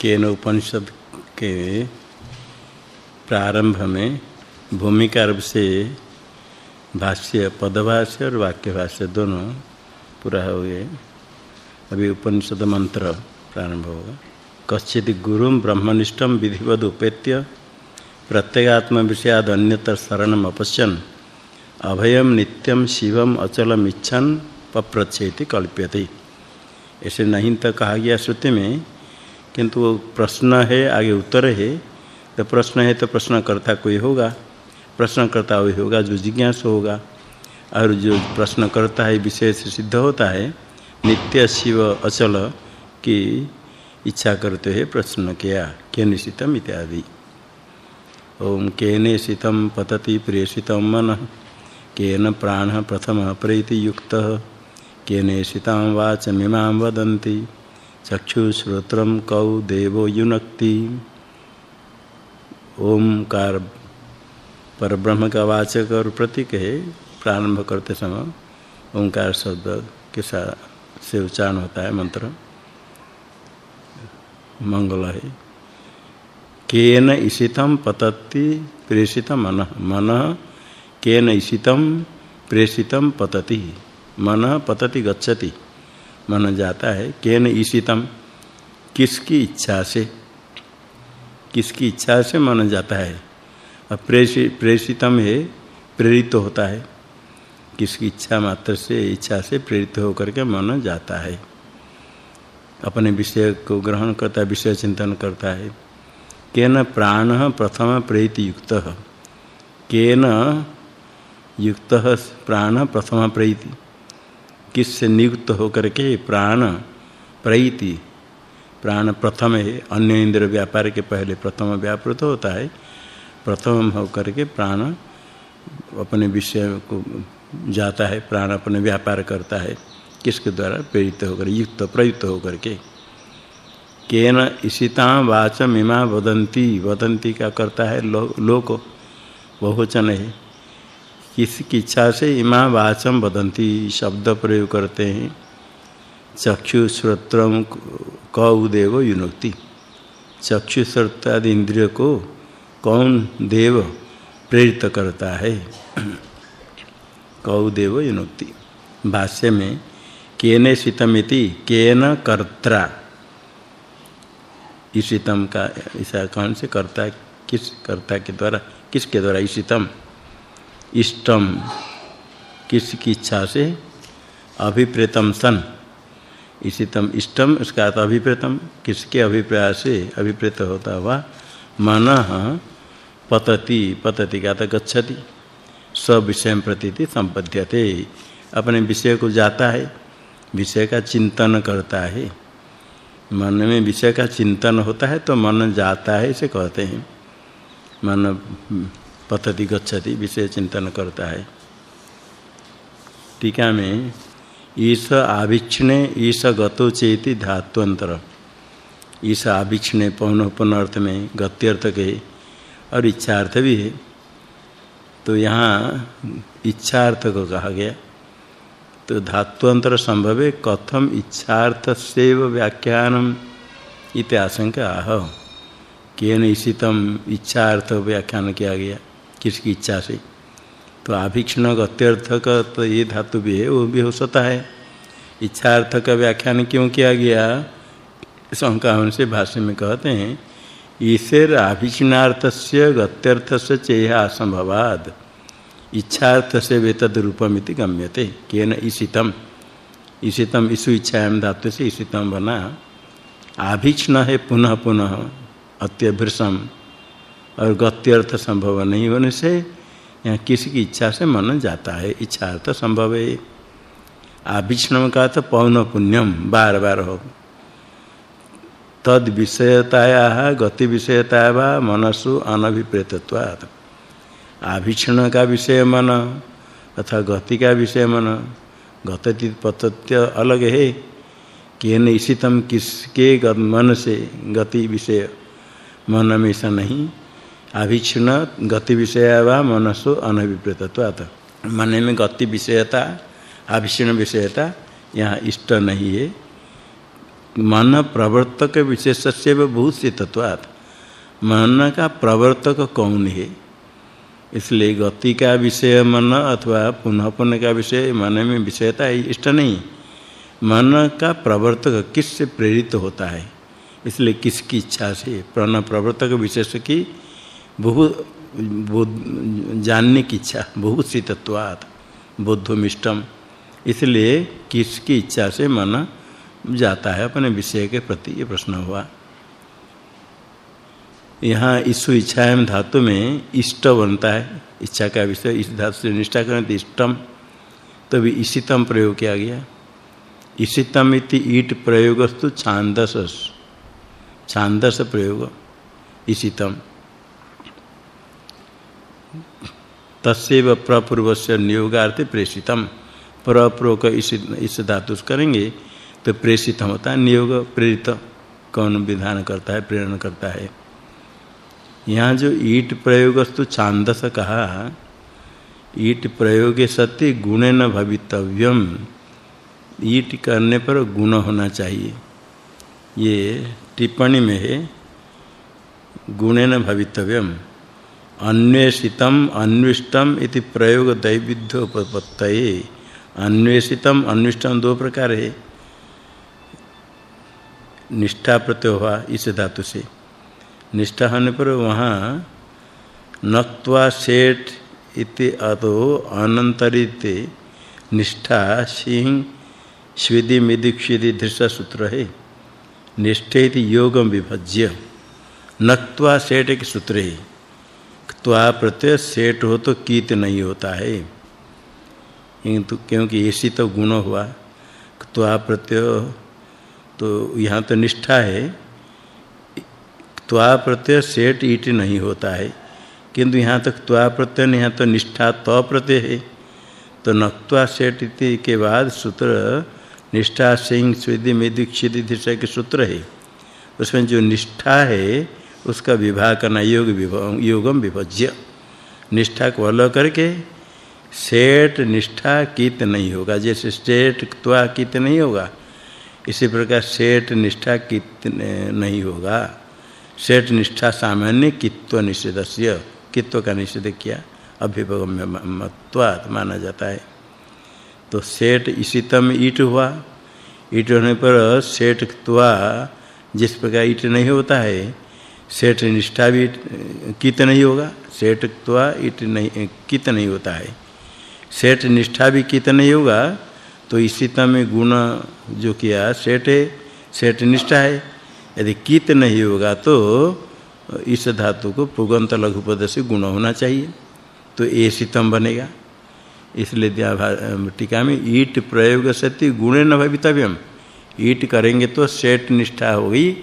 केन उपनिषद के प्रारंभ में भूमिका रूप से भाष्य, पदभाष्य और वाक्य भाष्य दोनों पूरा हो गए अभी उपनिषद मंत्र प्रारंभ होगा। कश्चित गुरु ब्रह्मनिष्ठम विधिवद उपेत्य प्रत्येगात्म विषयाद अन्यतर शरणम अपश्यन अभयम नित्यम शिवम अचलम इच्छन, पप्रच्छेति कल्प्यते। ऐसे नहीं तो कहा गया श्रुति में किंतु वो प्रश्न है, आगे उत्तर है। तो प्रश्न है तो प्रश्न करता कोई होगा। प्रश्न करता वही होगा जो जिज्ञास होगा। और जो प्रश्न करता है से सिद्ध होता है, नित्य शिव अचल की इच्छा करते हैं प्रश्न किया के निशितम इत्यादि। ओम केने शीतम पतति प्रेषितम मन, केन प्राण प्रथम प्रीति युक्त केने वाच वाचमिमां वदन्ति। चक्षुश्रोत्रम कौ देवो युनक्ति। ओमकार पर ब्रह्म का वाचक और प्रतीक है, प्रारंभ करते समय ओंकार शब्द के साथ से उच्चारण होता है, मंत्र। मंगल है। केन ईशितम पतति प्रेषितम मन। मन केन ईशितम प्रेषितम पतति। मन पतति गच्छति। मन जाता है, केन ईशितम? किसकी इच्छा से? किसकी इच्छा से मन जाता है? और प्रेषितम है, प्रेरित होता है। किसकी इच्छा मात्र से, इच्छा से प्रेरित होकर के मन जाता है। अपने विषय को ग्रहण करता है, विषय चिंतन करता है। केन प्राण प्रथम प्रेरित युक्त केन युक्त प्राण प्रथम प्रेरित किससे नियुक्त होकर के प्राण प्रईति प्राण प्रथम है, अन्य इंद्र व्यापार के पहले प्रथम व्यापृत होता है, प्रथम होकर के प्राण अपने विषय को जाता है, प्राण अपने व्यापार करता है, किसके द्वारा प्रेरित होकर, युक्त प्रयुक्त होकर के। केन इशिता वाचम इमा वदंती वदंती का करता है लोक लो बहुवचन है। किसकी इच्छा से इमा वाचम वदंती शब्द प्रयोग करते हैं। चक्षु श्रोत्रम कौ देव युनुक्ति। चक्षु श्रोत्रादि इंद्रिय को कौन देव प्रेरित करता है? कौ देव युनुक्ति। भाष्य में, केने शीतमिति केन कर्त्रा। ईशितम का, ऐसा कौन से कर्ता, किस कर्ता के द्वारा, किसके द्वारा ईशितम? इष्टम। किसकी इच्छा से? अभिप्रेतम सन। इशितम इष्टम उसका अर्थ अभिप्रेतम। किसके अभिप्राय से अभिप्रेत होता हुआ? मन पतति। पतति का तो गच्छति। सब विषय प्रतीति संपद्यते। अपने विषय को जाता है। विषय का चिंतन करता है। मन में विषय का चिंतन होता है तो मन जाता है, इसे कहते हैं। मन पतति गच्छति, विषय चिंतन करता है। टीका में, ईश आविक्षणे ईश गतो चेति धात्वंतर। ईश आविक्षणे पौन अर्थ में गत्यर्थ के और इच्छार्थ भी है। तो यहाँ इच्छार्थ को कहा गया। तो धात्वंतर संभव है कथम इच्छार्थ सेव व्याख्यानम इत आशंका आह। केन ईशितम इच्छार्थ व्याख्यान किया गया। किसकी इच्छा से। तो आभीक्षण गत्यर्थ का तो ये धातु भी है, वो भी हो सकता है। इच्छार्थ का व्याख्यान क्यों किया गया? शंका से भाष्य में कहते हैं, ईश्वर आभीक्षणार्थ से गत्यर्थ से चेह असंभवाद। इच्छार्थ से वेतद रूपमिति गम्यते, केन ईशितम। ईशितम ईसु इच्छायाम धातु से ईशितम बना। आभीक्षण है पुनः पुनः अत्यभृषम और गत्यर्थ संभव नहीं होने से यहाँ किसी की इच्छा से मन जाता है, इच्छा तो संभव है। आभिष्णम का तो पौन पुण्यम बार बार हो। तद विषयताया, गति विषयता वा मनसु अनभिप्रेतत्वात्। आभिक्षण का विषय मन, अथवा गति का विषय मन, गतति पतत्य अलग है। केन ईशितम किसके मन से गति विषय, मन में ऐसा नहीं। अभिक्षण गति विषय व मनसो अनभिप्रेतत्वात् मन में गति विषयता अभिक्षण विषयता यहाँ इष्ट नहीं है मन प्रवर्तक विशेष से बहुत मन का प्रवर्तक कौन है इसलिए गति का विषय मन अथवा पुनः पुनः का विषय मन में विषयता इष्ट नहीं मन का प्रवर्तक किस से प्रेरित होता है इसलिए किसकी इच्छा से प्रण प्रवर्तक विशेष की बहुत जानने की इच्छा, बहुत सी तत्वात्, बुद्धमिष्टम। इसलिए किसकी इच्छा से मन जाता है? अपने विषय के प्रति ये प्रश्न हुआ। यहाँ ईश्व इच्छाएँ धातु में इष्ट बनता है। इच्छा का विषय, इस धातु से निष्ठा करें तो इष्टम। तो भी इशितम प्रयोग किया गया। इशितम इति ईट प्रयोगस्तु छांदस छांदस प्रयोग इशितम तस्व प्रपूर्व से नियोगार्थ प्रेषितम। प्रपूर्व का इस इस धातु करेंगे तो प्रेषित होता है, नियोग प्रेरित कौन विधान करता है, प्रेरण करता है। यहाँ जो ईट प्रयोगस्तु छांदस कहा, ईट प्रयोगे सत्य गुणे न भवितव्यम। ईट करने पर गुण होना चाहिए। ये टिप्पणी में है न भवितव्यम। अन्वेषितम, अन्विष्टम इति प्रयोग दैविध्य उपपत्तये अन्वेषितम, अन्विष्टम दो प्रकार है। निष्ठा प्रत्यय हुआ इस धातु से। निष्ठा होने पर वहाँ नक्त्वा सेठ इति अतो अनंतरित निष्ठा सिंह स्विदि मिदिक्षिदि दृश्य सूत्र है। निष्ठे इति योगम विभज्य। नक्त्वा सेठ एक सूत्र है। त्वा प्रत्यय सेठ हो तो कीत नहीं होता है। किंतु क्योंकि ऐसी तो गुण हुआ त्वा प्रत्यय तो यहाँ तो निष्ठा है। त्वा प्रत्यय सेठ ईट नहीं होता है। किंतु यहाँ तक त्वा प्रत्यय नहीं, यहाँ तो निष्ठा त प्रत्यय है। तो नक्त्वा सेठ इति के बाद सूत्र निष्ठा, सिंह स्विधि मेदि क्षिधि दिशा के सूत्र है। उसमें जो निष्ठा है उसका विवाह करना योग योगम विभज्य। निष्ठा को अलग करके सेठ निष्ठा कित नहीं होगा। जैसे सेठ त्वा कित नहीं होगा, इसी प्रकार सेठ निष्ठा कित नहीं होगा। सेठ निष्ठा सामान्य कित्व निषेधस्य, कित्व का निषेध किया अभिभगम्य मत्वात् माना जाता है। तो सेठ इसी तम ईट हुआ। ईट होने पर सेठ त्वा जिस प्रकार ईट नहीं होता है सेठ निष्ठा भी, कित नहीं होगा? सेठ तो ईट नहीं, कित नहीं होता है। सेठ निष्ठा भी कित नहीं होगा तो इसी में गुण जो किया सेठ है, सेठ निष्ठा है। यदि कित नहीं होगा तो इस धातु को पुगंत लघुपद से गुण होना चाहिए। तो ए सितम बनेगा। इसलिए टीका में ईट प्रयोग सति गुणे न भवितव्यम। ईट करेंगे तो सेठ निष्ठा होगी।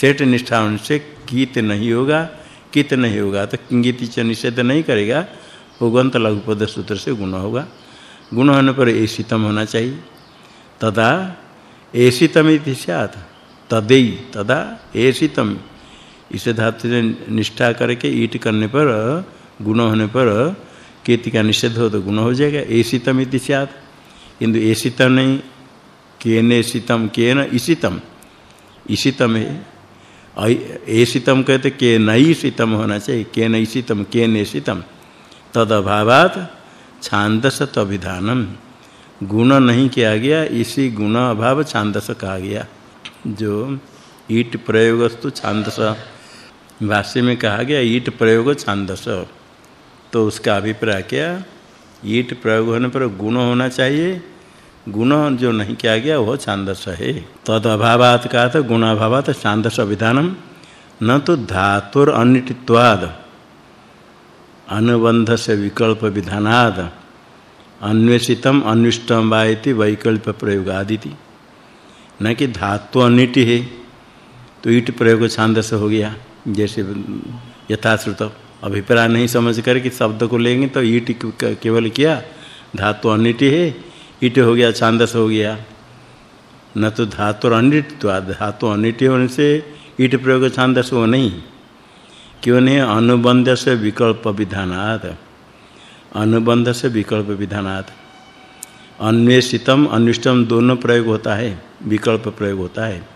सेठ निष्ठा से कित नहीं होगा, कित नहीं होगा तो किंगिति च निषेध नहीं करेगा पुगंत लघुपद सूत्र से गुण होगा। गुण होने पर ऐसितम होना चाहिए। तदा ऐसितम इति स्यात्, तदेई, तदा ऐसितम इसे धातु से निष्ठा करके ईट करने पर, गुण होने पर केति का निषेध हो तो गुण हो जाएगा। ऐसितम इति स्यात्। किंतु ऐसितम नहीं, केन ऐसितम केन इसितम। इसितम है। ऐसितम कहते, के नई सितम होना चाहिए, के नई सितम, के नैसितम तद अभावात छांदस अभिधानम गुण नहीं किया गया, इसी गुण अभाव छांदस कहा गया। जो ईट प्रयोगस्तु छांदस, भाष्य में कहा गया, ईट प्रयोग छांदस। तो उसका अभिप्राय क्या? ईट प्रयोग होने पर गुण होना चाहिए गुण जो नहीं किया गया, वह छांदस है। तद अभावात का तो गुणाभावात छांदस अभिधानम न तो धातुर अनिटित्वाद अनुबंध से विकल्प विधानाद, अन्वेषितम अन्विष्टम वायति वैकल्प प्रयोग आदिति न कि धातु अनिट है तो ईट प्रयोग छांदस हो गया। जैसे यथाश्रुत अभिप्राय नहीं समझ कर कि शब्द को लेंगे तो ईट केवल किया, धातु अनिट है ईट हो गया छांदस हो गया। न तो धातु अनिट तो धातु अनिट होने से ईट प्रयोग छांदस हो नहीं। क्यों नहीं? अनुबंध से विकल्प विधानात। अनुबंध से विकल्प विधानात। अन्वेषितम, अनिष्टम दोनों प्रयोग होता है। विकल्प प्रयोग होता है।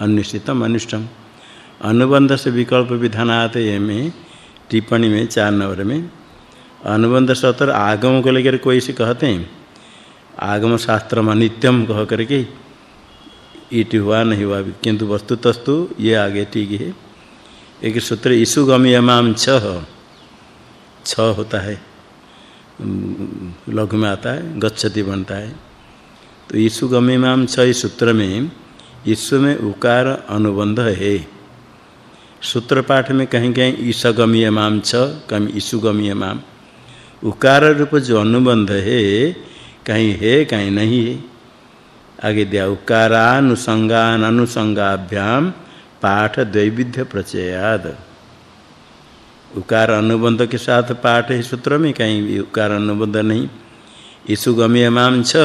अनिश्चितम अनिष्टम। अनुबंध से विकल्प विधान आते में, टिप्पणी में, चार नंबर में। अनुबंध सतर आगम को लेकर कोई से कहते हैं? आगम शास्त्र में नित्यम कह करके ईट हुआ, नहीं हुआ भी। किंतु वस्तु तस्तु ये आगे ठीक है। एक सूत्र ईसु गम्यमाम छ छ होता है। लघु में आता है, गच्छति बनता है। तो ईसु गम्यमाम छ इस सूत्र में ईश्व में उकार अनुबंध है। सूत्र पाठ में कहीं कहीं ईस गम्यमाम छ कहीं ईसु गम्यमाम उकार रूप जो अनुबंध है कहीं है, कहीं नहीं है। आगे दिया, उकारानुसंगान, अनुसंगाभ्याम, पाठ द्वैविध्य प्रचयाद। उकार अनुबंध के साथ पाठ है सूत्र में, कहीं उकार अनुबंध नहीं। ईसु गम्यमाम छ,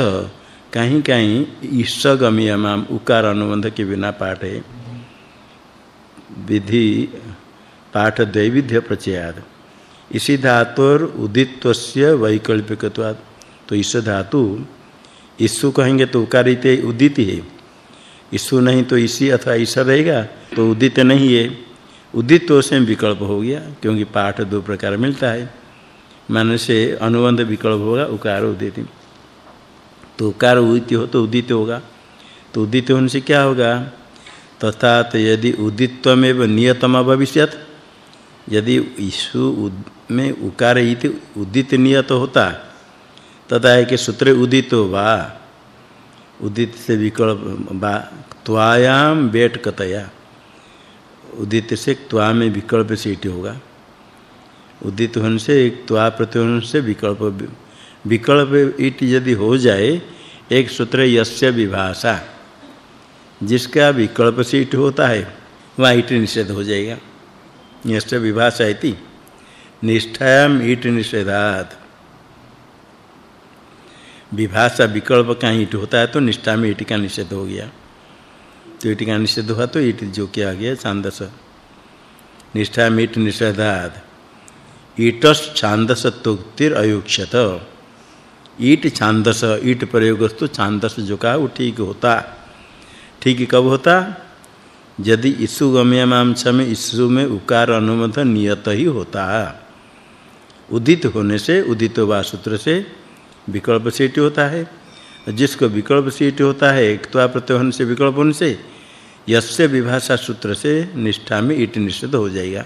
कहीं कहीं ईश गम्यमाम उकार अनुबंध के बिना पाठ है। विधि, पाठ द्वैविध्य प्रचयाद। इसी धातुर उदित्वस्य वैकल्पिकत्वात्। तो इस धातु ईसु कहेंगे तो उकारित उदित है। ईसु नहीं तो इसी अथवा ईश्वर रहेगा तो उदित नहीं है। उदित तो से विकल्प हो गया, क्योंकि पाठ दो प्रकार मिलता है। मन से अनुबंध विकल्प होगा, उकार उदित। तो उकार उदित हो तो उदित होगा। तो उदित होने से क्या होगा? तथा तो यदि उदित्वमेव नियतम भविष्यत, यदि ईशु में उकार उदित नियत होता तथा है कि सूत्र उदित वा उदित से विकल्प बा त्वायाम बेट कतया। उदित से त्वा में विकल्प से इट होगा। उदित होने से एक त्वा प्रत्युन से विकल्प विकल्प इट यदि हो जाए, एक सूत्र यस्य विभाषा। जिसका विकल्प से होता है, वहाँ इट निषेध हो जाएगा। यस्य विभाषा इति। निष्ठायाम इट निषेधात्। विभाषा विकल्प का ईट होता है तो निष्ठा में ईट का निषेध हो गया। तो ईट का निषेध हुआ तो ईट जो किया गया, छांदस। निष्ठा में ईट निषेधाद। ईटस छांदस तुक्तिर अयुक्षत ईट छांदस, ईट प्रयोगस्तु छांदस जो का, वो ठीक होता। ठीक कब होता? यदि ईसु गम्यमाम छ में, ईसु में उकार अनुमत नियत ही होता। उदित होने से, उदित वा सूत्र से विकल्प सीट होता है। जिसको विकल्प सीट होता है, एक तो से विकल्प से यस्य विभाषा सूत्र से निष्ठा में ईट निषेध हो जाएगा।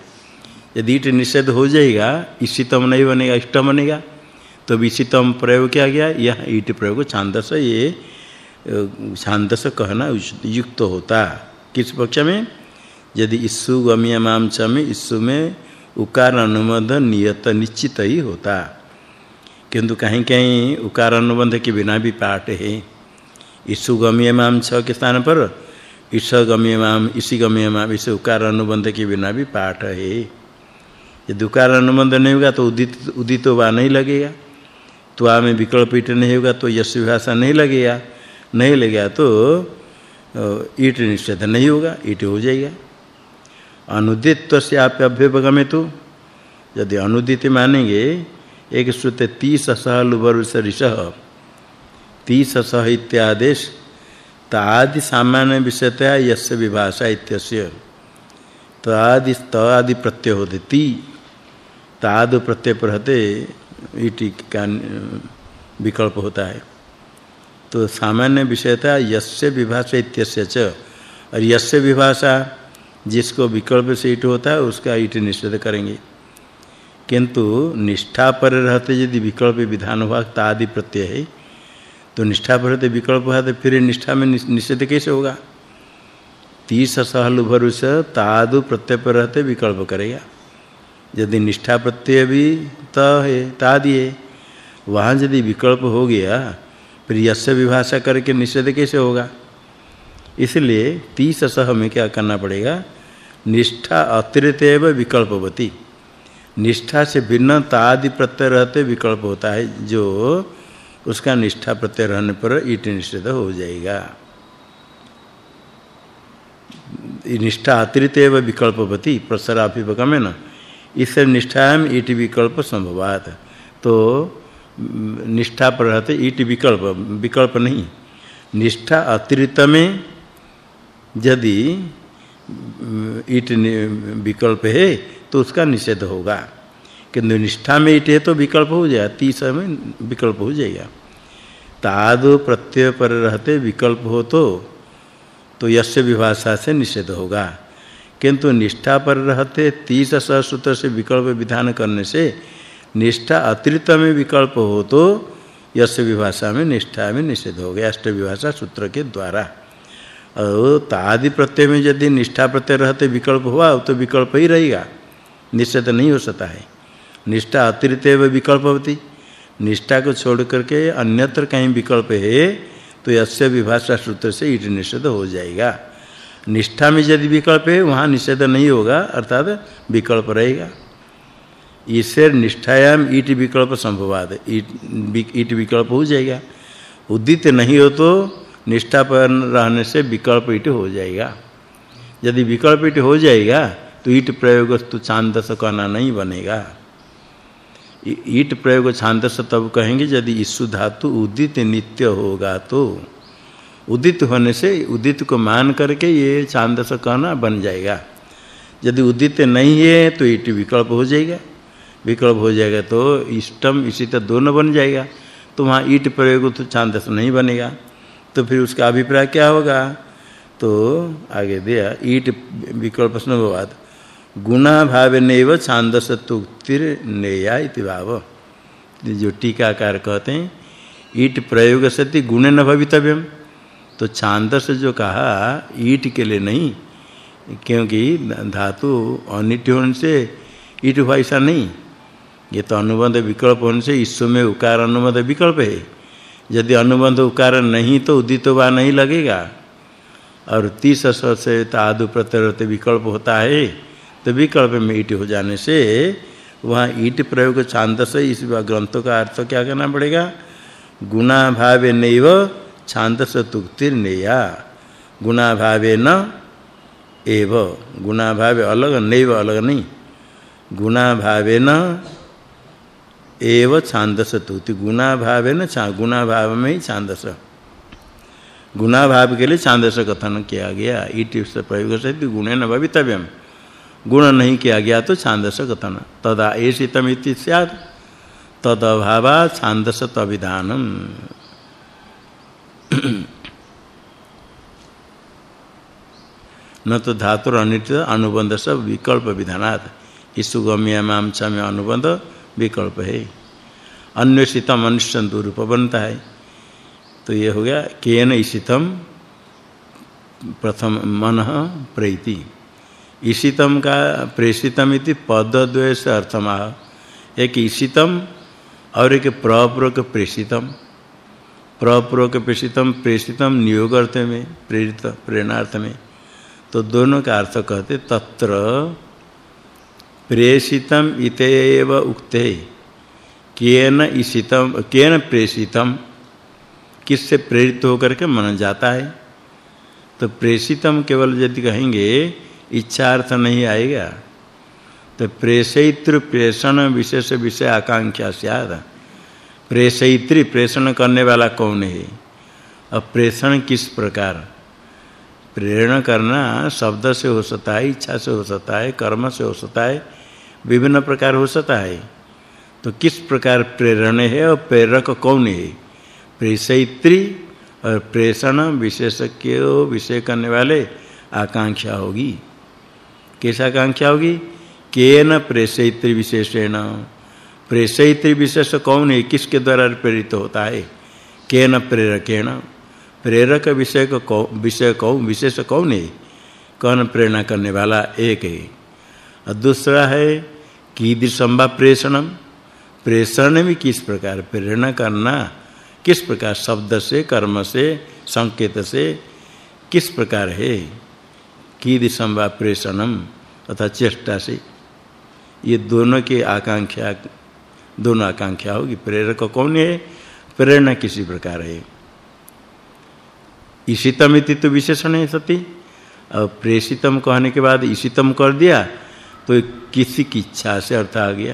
यदि ईट निषेध हो जाएगा, इष्टतम नहीं बनेगा इष्ट बनेगा तो विशितम प्रयोग किया गया? यह ईट प्रयोग छांदस, ये छांदस कहना युक्त होता। किस पक्ष में? यदि ईसु गम्यमाम च में ईसु में उकार अनुमोद नियत निश्चित ही होता। किंतु कहीं कहीं उकार अनुबंध के बिना भी पाठ है। ईसु गम्यमाम छ के स्थान पर ईश गम्यमाम इसी गम्यमाम इसे उकार अनुबंध के बिना भी पाठ है। यदि उकार अनुबंध नहीं होगा तो उदित उदित वा नहीं लगेगा। तो आ में विकल्प ईट नहीं होगा तो यश भाषा नहीं लगेगा। नहीं लगेगा तो ईट निषेध नहीं होगा, ईट हो जाएगा। अनुदित से आप अभ्युपगमे तो यदि अनुदित मानेंगे एक श्रुते तीस सह लुबरुष ऋषः। तीस सह इत्यादेश तादि सामान्य विषयतया यस्य विभाषा इत्यस्य। तादि तादि प्रत्यय होते ती। ताद प्रत्यय पर रहते इति का विकल्प होता है। तो सामान्य विषयता यस्य विभाषा इत्यस्य च। और यस्य विभाषा जिसको विकल्प से इट होता है, उसका इट निषेध करेंगे। किंतु निष्ठा पर रहते यदि विकल्प विधान हुआ तादि प्रत्यय है। तो निष्ठा पर रहते विकल्प हुआ तो फिर निष्ठा में निषेध कैसे होगा? तीस सहलु भरुष तादु प्रत्यय पर रहते विकल्प करेगा। यदि निष्ठा प्रत्यय भी त है, तादि है, वहाँ यदि विकल्प हो गया, फिर यस्य विभाषा करके निषेध कैसे होगा? इसलिए तीस सह में क्या करना पड़ेगा? निष्ठा अतिरिक्त विकल्पवती। निष्ठा से भिन्न तादि प्रत्यय रहते विकल्प होता है। जो उसका निष्ठा प्रत्यय रहने पर ईट निषेध हो जाएगा। निष्ठा अतिरिक्त एवं विकल्पवती है ना इससे निष्ठायाम ईट विकल्प संभवात। तो निष्ठा पर रहते ईट विकल्प विकल्प नहीं। निष्ठा अतिरिक्त में यदि ईट विकल्प है तो उसका निषेध होगा किंतु निष्ठा में ईट है तो विकल्प हो जाएगा तीस में विकल्प हो जाएगा। ताद प्रत्यय पर रहते विकल्प हो तो तो यस्य विभाषा से निषेध होगा। किंतु निष्ठा पर रहते तीस सूत्र से विकल्प विधान करने से निष्ठा अतिरिक्त में विकल्प हो तो यस्य विभाषा में निष्ठा में निषेध हो गया, अष्ट विभाषा सूत्र के द्वारा। और तादि प्रत्यय में यदि निष्ठा प्रत्यय रहते विकल्प हुआ तो विकल्प ही रहेगा। निषेध नहीं हो सकता है। निष्ठा अतिरिक्त विकल्प होती। निष्ठा को छोड़ करके अन्यत्र कहीं विकल्प है तो यस्य विभाषा सूत्र से ईट निषेध हो जाएगा। निष्ठा में यदि विकल्प है, वहाँ निषेध नहीं होगा, अर्थात विकल्प रहेगा। ईश्वर निष्ठायाम ईट विकल्प संभवाद, ईट ईट विकल्प हो जाएगा। उदित नहीं हो तो निष्ठा पर रहने से विकल्प ईट हो जाएगा। यदि विकल्प ईट हो जाएगा तो ईट प्रयोग तो छांदस कहना नहीं बनेगा। ईट प्रयोग छांदस तब कहेंगे यदि ईसु धातु उदित नित्य होगा तो। उदित होने से उदित को मान करके ये छांदस कहना बन जाएगा। यदि उदित नहीं है तो ईट विकल्प हो जाएगा। विकल्प हो जाएगा तो इष्टम इसी तरह दोनों बन जाएगा। तो वहाँ ईट प्रयोग तो छांदस नहीं बनेगा। तो फिर उसका अभिप्राय क्या होगा? तो आगे दिया, ईट विकल्प स्नोवाद गुणा भाव नैव छांदस तुक्तिर नेया इति भाव। जो टीकाकार कहते हैं, ईट प्रयोग सति गुण न भवितव्यम। तो छांदस जो कहा, ईट के लिए नहीं, क्योंकि धातु अनिट होने से ईट ऐसा नहीं। ये तो अनुबंध विकल्प होने से ईश्व में उकार अनुबंध विकल्प है। यदि अनुबंध उकार नहीं तो उदित वा नहीं लगेगा। और तीस से तादु प्रत्यय विकल्प होता है। तो विकल्प में ईट हो जाने से वहाँ ईट प्रयोग छांदस इस ग्रंथ का अर्थ क्या करना पड़ेगा? गुणा भावे नैव छांदस तुक्तिर नेया गुणा भावे न एव। गुणा भावे अलग, नैव अलग नहीं। गुणा भावे न एव छांदस तुक्ति। गुणा भावे न छा गुणा भाव में ही छांदस। गुणा भाव के लिए छांदस कथन किया गया। ईट से प्रयोग से गुणे न भवितव्यम। गुण नहीं किया गया तो छांदस कथन तदा एषितमिति स्यात्। तद अभावा छांदस तविधानम न तो धातुर अनित अनुबंध सब विकल्प विधानात। इसुगम्य माम में अनुबंध विकल्प है। अन्वेषितम अनुष्ठन रूप बनता है। तो ये हो गया केन ईशितम प्रथम मन प्रीति। ईशितम का प्रेषितम इति पदद्वय से अर्थमाह एक ईशितम और एक प्रपूर्वक प्रेषितम। प्रपूर्वक प्रेषितम प्रेषितम नियोग अर्थ में, प्रेरित, प्रेरणार्थ में। तो दोनों का अर्थ कहते तत्र प्रेषितम इतेव उक्ते। केन ईशितम, केन प्रेषितम? किससे प्रेरित होकर के मन जाता है? तो प्रेषितम केवल यदि कहेंगे इच्छा अर्थ नहीं आएगा। तो प्रेषयित्र प्रेषण विशेष विषय आकांक्षा स्याद। प्रेषयित्री प्रेषण करने वाला कौन है? अब प्रेषण किस प्रकार? प्रेरणा करना शब्द से हो सकता है, इच्छा से हो सकता है, कर्म से हो सकता है, विभिन्न प्रकार हो सकता है। तो किस प्रकार प्रेरण है और प्रेरक कौन है? प्रेषयित्री और प्रेषण विशेषज्ञ विषय करने वाले आकांक्षा होगी। कैसा आकांक्षा होगी? केन प्रेषयित्री विशेषेण। प्रेषयित्री विशेष कौन है? किसके द्वारा प्रेरित होता है? केन प्रेरकेण। प्रेरक विषय को विषय कौन विशेष कौन है? कौन प्रेरणा करने वाला एक है। और दूसरा है कीदृशंबा प्रेषणम। प्रेषण में किस प्रकार प्रेरणा करना? किस प्रकार शब्द से, कर्म से, संकेत से, किस प्रकार है? कीदृशम वा प्रेषणम तथा चेष्टा से ये दोनों की आकांक्षा, दोनों आकांक्षा होगी। प्रेरक कौन है? प्रेरणा किसी प्रकार है। ईशितम इति तो विशेषण है सती। और प्रेषितम कहने के बाद ईशितम कर दिया तो किसी की इच्छा से अर्थ आ गया।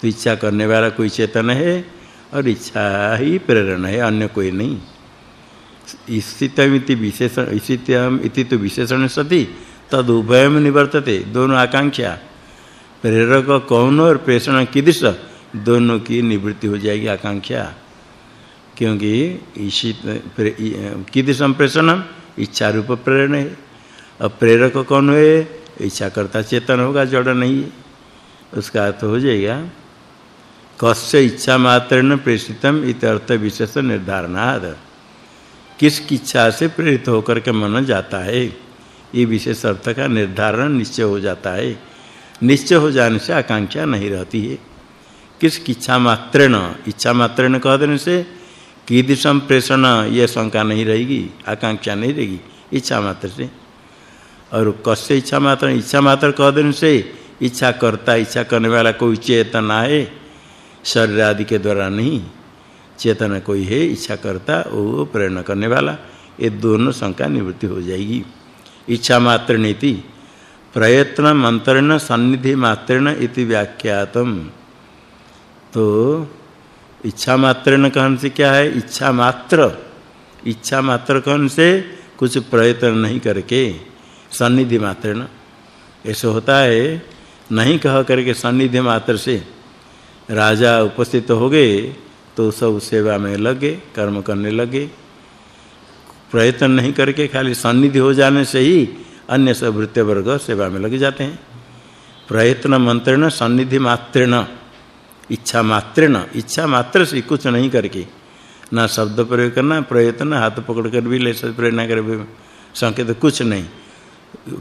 तो इच्छा करने वाला कोई चेतन है और इच्छा ही प्रेरणा है, अन्य कोई नहीं। स्थितमिति विशेषण स्थितम इति तो विशेषण सति, तद उभयम निवर्तते, दोनों आकांक्षा प्रेरक कौन और प्रेषण किदिश, दोनों की निवृत्ति हो जाएगी आकांक्षा। क्योंकि ईशित किदिशम प्रेषणम इच्छा रूप प्रेरणा। है अब प्रेरक कौन है इच्छा करता चेतन होगा, जड़ नहीं उसका अर्थ हो जाएगा, कस्य इच्छा मात्रेण प्रेषितम इत अर्थ विशेष निर्धारणाद किसकी इच्छा से प्रेरित होकर के मन जाता है? ये विशेष अर्थ का निर्धारण निश्चय हो जाता है। निश्चय हो जाने से आकांक्षा नहीं रहती है। किस इच्छा मात्रेण? इच्छा मात्रेण कह देने से कीदृशम प्रेषण यह शंका नहीं रहेगी, आकांक्षा नहीं रहेगी, इच्छा मात्र से। और कस्य इच्छा मात्र? इच्छा मात्र कह देने से इच्छा करता इच्छा करने वाला कोई चेतना है, शरीर आदि के द्वारा नहीं। चेतना कोई है इच्छा करता वो प्रेरणा करने वाला, ये दोनों शंका निवृत्ति हो जाएगी। इच्छा मात्र नीति, प्रयत्न मंत्रण सन्निधि मात्रेण इति व्याख्यातम। तो इच्छा मात्रेण कहन से क्या है? इच्छा मात्र इच्छा मात्र कहन से कुछ प्रयत्न नहीं करके सन्निधि मात्रेण। ऐसे होता है, नहीं कह करके सन्निधि मात्र से राजा उपस्थित हो गए तो सब सेवा में लगे, कर्म करने लगे। प्रयत्न नहीं करके खाली सन्निधि हो जाने से ही अन्य सब वृत्ति वर्ग सेवा में लग जाते हैं। प्रयत्न मंत्रेण, सन्निधि मात्रेण, इच्छा मात्रेण। इच्छा मात्र से कुछ नहीं करके। ना शब्द प्रयोग करना, प्रयत्न, हाथ पकड़ कर भी ले प्रेरणा कर भी संकेत, कुछ नहीं।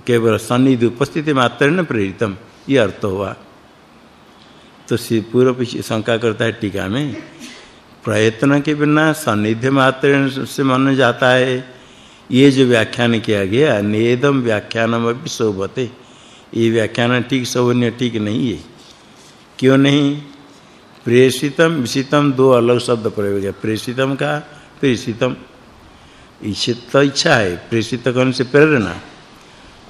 केवल सन्निधि उपस्थिति मात्रेण प्रेरितम, ये अर्थ हुआ। तो पूर्व शंका करता है टीका में प्रयत्न के बिना सानिध्य मात्र से मन जाता है। ये जो व्याख्यान किया गया, नेदम व्याख्यानम अभी शोभते। ये व्याख्यान ठीक शोभनीय, ठीक नहीं है। क्यों नहीं? प्रेषितम विषितम दो अलग शब्द प्रयोग है प्रेषितम का, प्रेषितम। इच्छित इच्छा है, प्रेषित कौन से प्रेरणा।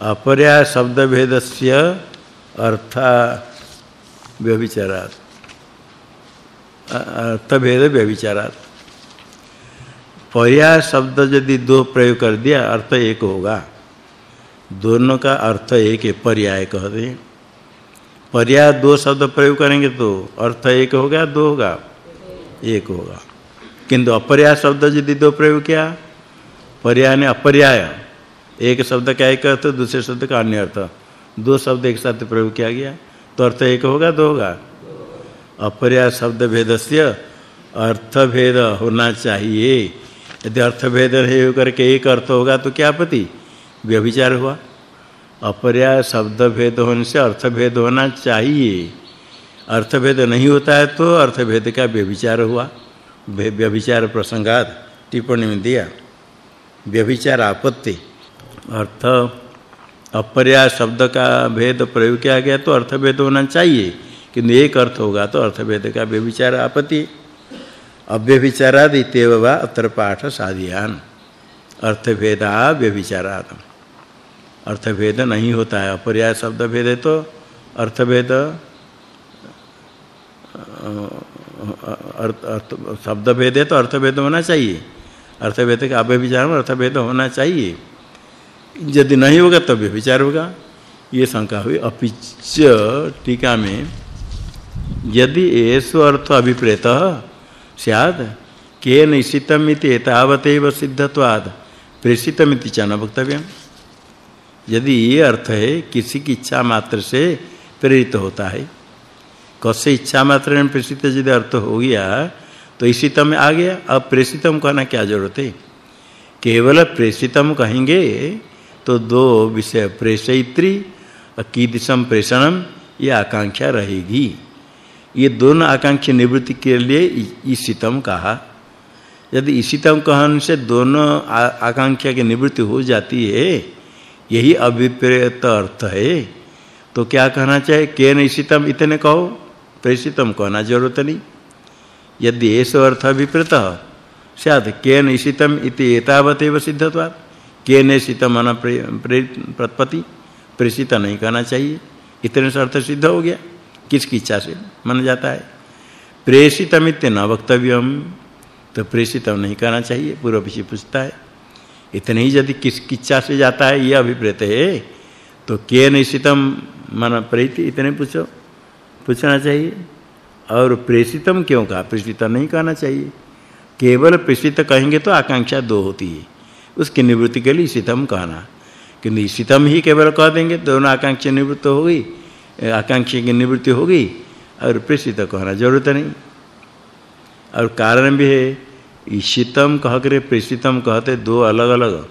अपर्या शब्द भेदस्य अर्था व्यभिचारात्। अर्थभेद व्यभिचारात्। पर्याय शब्द यदि दो प्रयोग कर दिया, अर्थ एक होगा। दोनों का अर्थ एक है, पर्याय कहते हैं। पर्याय दो शब्द प्रयोग करेंगे तो अर्थ एक होगा दो होगा, एक होगा। किंतु अपर्याय शब्द यदि दो प्रयोग किया, पर्याय ने अपर्याय, एक शब्द का एक अर्थ, दूसरे शब्द का अन्य अर्थ। दो शब्द एक साथ प्रयोग किया गया तो अर्थ एक होगा, दो होगा। अपर्याय शब्द भेदस्य अर्थ भेद होना चाहिए। यदि अर्थ भेद है करके एक अर्थ होगा तो क्या पति? व्यभिचार हुआ। अपर्याय शब्द भेद होने से अर्थ भेद होना चाहिए। अर्थ भेद नहीं होता है तो अर्थ भेद का व्यभिचार हुआ। व्यभिचार प्रसंगात टिप्पणी में दिया। व्यभिचार आपत्ति। अर्थ अपर्याय शब्द का भेद प्रयोग किया गया तो अर्थ भेद होना चाहिए। किंतु एक अर्थ होगा तो अर्थ भेद का व्यभिचार आपत्ति। अव्यभिचाराद वा अत्र पाठ साधियान। अर्थ भेदा व्यभिचाराद अर्थ भेद नहीं होता है, अपर्याय शब्द भेद है तो अर्थभेद अर्थ शब्द भेद है तो अर्थभेद होना चाहिए। अर्थ भेद का अव्यभिचार में अर्थभेद होना चाहिए। यदि नहीं होगा तब व्यभिचार होगा। ये शंका हुई। अपिच टीका में यदि एषो अर्थ अभिप्रेत, स्याद? केन इषितम इति एतावतेव सिद्धत्वाद? प्रेषितम इति च न वक्तव्यम। यदि ये अर्थ है, किसी की इच्छा मात्र से प्रेरित होता है। कसे इच्छा मात्र में प्रेषित यदि अर्थ हो गया तो इषितम आ गया। अब प्रेषितम कहना क्या ज़रूरत है? केवल प्रेषितम कहेंगे तो दो विषय प्रेषयित्री कीदृशम प्रेषणम ये आकांक्षा रहेगी। ये दोनों आकांक्षा निवृत्ति के लिए ईशितम कहा। यदि ईशितम कहन से दोनों आकांक्षा की निवृत्ति हो जाती है, यही अभिप्रेत अर्थ है। तो क्या कहना चाहिए? केन ईशितम इतने कहो प्रेषितम कहना ज़रूरत नहीं। यदि ऐसा अर्थ अभिप्रेत स्यात् केन ईशितम इति एतावतेव सिद्धत्वात्। केन ईशितम मन प्रत्पत्ति, प्रेषित नहीं कहना चाहिए। इतने से अर्थ सिद्ध हो गया। किसकी इच्छा से? मन जाता है। प्रेषितमित्य न वक्तव्यम। तो तो प्रेषितम नहीं करना चाहिए, पूर्व पीछे पूछता है। इतने ही यदि किस किच्छा से जाता है, ये अभिप्रेत है। तो के निशितम मन प्रीति इतने पूछो। पूछना चाहिए। और प्रेषितम क्यों कहा? प्रेषित नहीं कहना चाहिए। केवल प्रेषित कहेंगे तो आकांक्षा दो होती है। उसकी निवृत्ति के लिए शीतम कहना। किंतु शीतम ही केवल कह देंगे, दोनों आकांक्षा निवृत्त हो गई। आकांक्षा की निवृत्ति हो गई और प्रेषित कहना ज़रूरत नहीं। और कारण भी है, ईशितम कह कर प्रेषितम कहते दो अलग अलग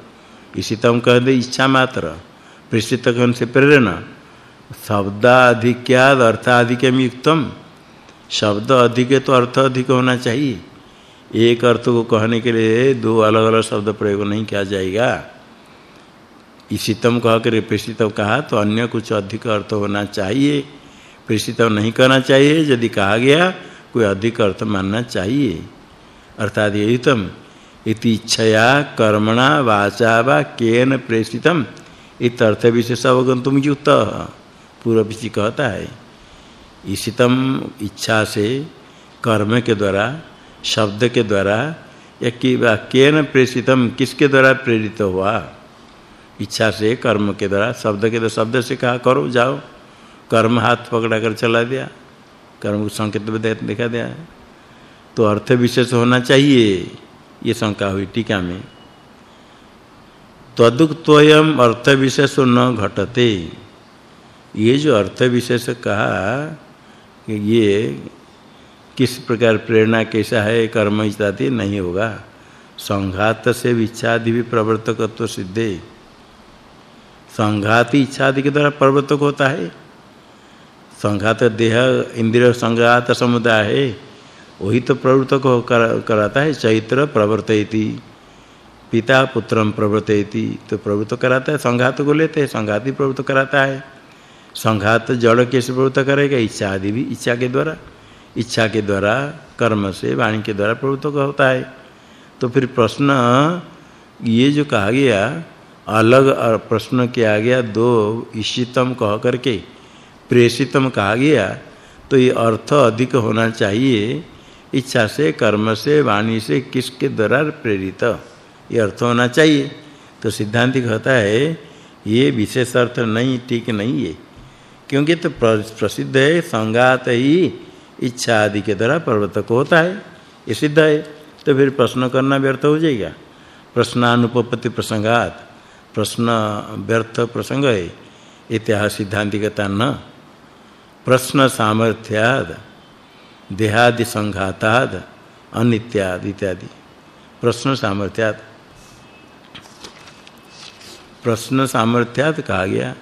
ईशितम कहते इच्छा मात्र, प्रेषित कहन से प्रेरणा। शब्दाधिक्याद अर्थाधिकम युक्तम। शब्द अधिक तो अर्थ अधिक होना चाहिए। एक अर्थ को कहने के लिए दो अलग-अलग शब्द प्रयोग नहीं किया जाएगा। इसीतम कह कर प्रेषितम कहा तो अन्य कुछ अधिक अर्थ होना चाहिए। प्रेषितम नहीं कहना चाहिए, यदि कहा गया, कोई अधिक अर्थ मानना चाहिए। अर्थात यहितम इति इच्छया, कर्मणा, वाचा वा केन प्रेषितम। इत अर्थ विशेष अवगंतुम युक्त पूर्व पीछे कहता है इसितम इच्छा से, कर्म के द्वारा, शब्द के द्वारा, या कि केन प्रेषितम, किसके द्वारा प्रेरित हुआ? इच्छा से, कर्म के द्वारा, शब्द के द्वारा, शब्द से कहा, करो, जाओ। कर्म हाथ पकड़ा कर चला दिया। कर्म को संकेत दिखा दिया। तो अर्थ विशेष होना चाहिए, ये शंका हुई टीका में। तदुक्तोयम अर्थ विशेष न घटते। ये जो अर्थ विशेष कहा कि ये किस प्रकार प्रेरणा कैसा है, कर्म इत्यादि नहीं होगा। संघात से इच्छादि भी प्रवर्तकत्व सिद्धे। संघात इच्छादि के द्वारा प्रवर्तक होता है। संघात देह इंद्रिय संघात समुदाय है। वही तो प्रवर्तक हो कर, कराता है चैत्र प्रवर्तयति पिता पुत्रम प्रवर्तयति तो प्रवृत्त कराता है संघात को लेते हैं संघाती प्रवृत्त कराता है। संघात जड़ कैसे प्रवृत्त करेगा? इच्छा आदि भी इच्छा के द्वारा। इच्छा के द्वारा कर्म से वाणी के द्वारा प्रवृत्त होता है। तो फिर प्रश्न ये जो कहा गया अलग प्रश्न किया गया, दो इशितम कह करके, प्रेषितम कहा गया तो ये अर्थ अधिक होना चाहिए, इच्छा से, कर्म से, वाणी से, किसके द्वारा प्रेरित, ये अर्थ होना चाहिए। तो सिद्धांति कहता है, ये विशेष अर्थ नहीं, ठीक नहीं है। क्योंकि तो प्रसिद्ध है, संगात ही इच्छा आदि के द्वारा प्रवर्तक होता है, ये सिद्ध है। तो फिर प्रश्न करना व्यर्थ हो जाएगा। प्रश्नानुपपत्ति प्रसंगात। प्रश्न, व्यर्थ प्रसंग है, इतिहास सिद्धांति कहता न। प्रश्न सामर्थ्याद, देहादि संघाताद, अनित्याद इत्यादि। प्रश्न सामर्थ्याद। प्रश्न सामर्थ्याद कहा गया।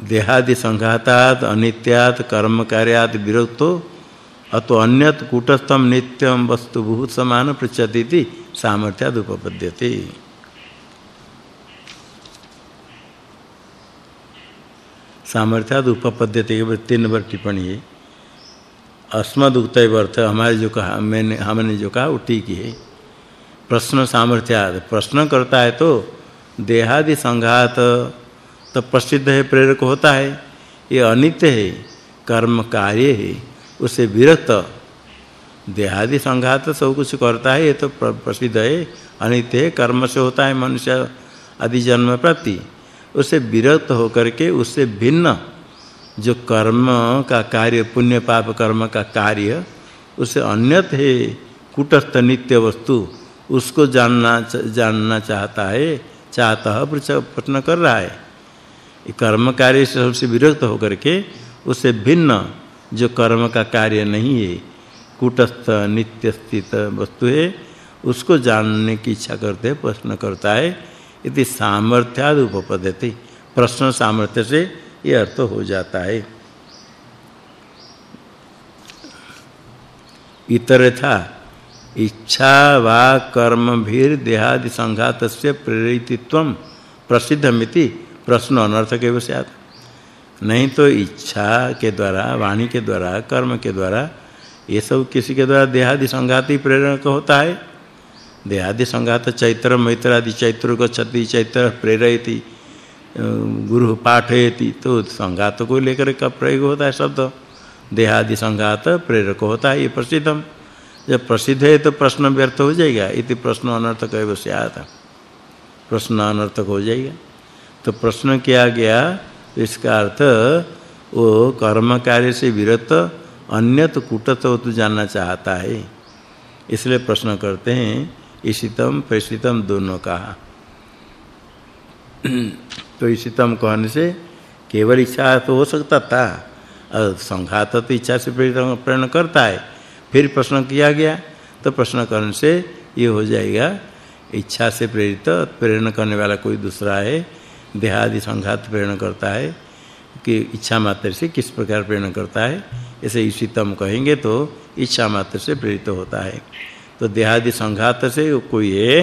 देहादि संघातात् अनित्यात् कर्म कार्यात् विरक्तो अतो अन्यत कूटस्थम नित्यम वस्तु बहुत समान पृच्छति सामर्थ्याद उपपद्यते। सामर्थ्याद उपपद्यते के तीन बार टिप्पणी है। अस्मद उक्त अर्थ हमारे जो कहा, मैंने, हमने जो कहा, वो ठीक है प्रश्न सामर्थ्याद प्रश्न करता है तो देहादि संघात तो प्रसिद्ध है, प्रेरक होता है। ये अनित्य है, कर्म कार्य है, उसे विरक्त। देहादि संघात सब कुछ करता है, ये तो प्रसिद्ध है, अनित्य है, कर्म से होता है मनुष्य आदि जन्म प्राप्ति उसे विरक्त होकर के उससे भिन्न जो कर्म का कार्य, पुण्य, पाप कर्म का कार्य, उसे अन्यत है कुटस्थ नित्य वस्तु, उसको जानना जानना चाहता है चाहता है प्रश्न कर रहा है। कर्म कार्य से सबसे विरक्त होकर के उससे भिन्न जो कर्म का कार्य नहीं है, कुटस्थ नित्य स्थित वस्तु है, उसको जानने की इच्छा करते, प्रश्न करता है इति सामर्थ्याद उपपद्यते प्रश्न सामर्थ्य से ये अर्थ हो जाता है। इतर था, इच्छा वा कर्म भीर देहादि संघातस्य प्रेरितित्वम प्रसिद्धमिति प्रश्न अनर्थक है स्यात्। नहीं तो इच्छा के द्वारा, वाणी के द्वारा, कर्म के द्वारा, ये सब किसी के द्वारा देहादि संघाती प्रेरक होता है। देहादि संघात चैत्र मैत्र आदि चैत्र को छति चैत्र प्रेरयति गुरु पाठयति तो संघात को लेकर का प्रयोग होता है शब्द। देहादि संघात प्रेरक होता है, ये प्रसिद्धम। जब प्रसिद्ध है तो प्रश्न व्यर्थ हो जाएगा, इति प्रश्न अनर्थक वैसे आता प्रश्न अनर्थक हो जाएगा। तो प्रश्न किया गया, इसका अर्थ, वो कर्म कार्य से विरत, अन्यत कुटत तो जानना चाहता है। इसलिए प्रश्न करते हैं इशितम प्रेषितम दोनों कहा तो इशितम कहने से केवल इच्छा तो हो सकता था और संघात तो इच्छा से प्रेरण करता है, फिर प्रश्न किया गया तो प्रश्न करने से ये हो जाएगा, इच्छा से प्रेरित, प्रेरण करने वाला कोई दूसरा है, देहादि संघात प्रेरण करता है, कि इच्छा मात्र से किस प्रकार प्रेरण करता है ऐसे इशितम कहेंगे तो इच्छा मात्र से प्रेरित होता है। तो देहादि संघात से कोई है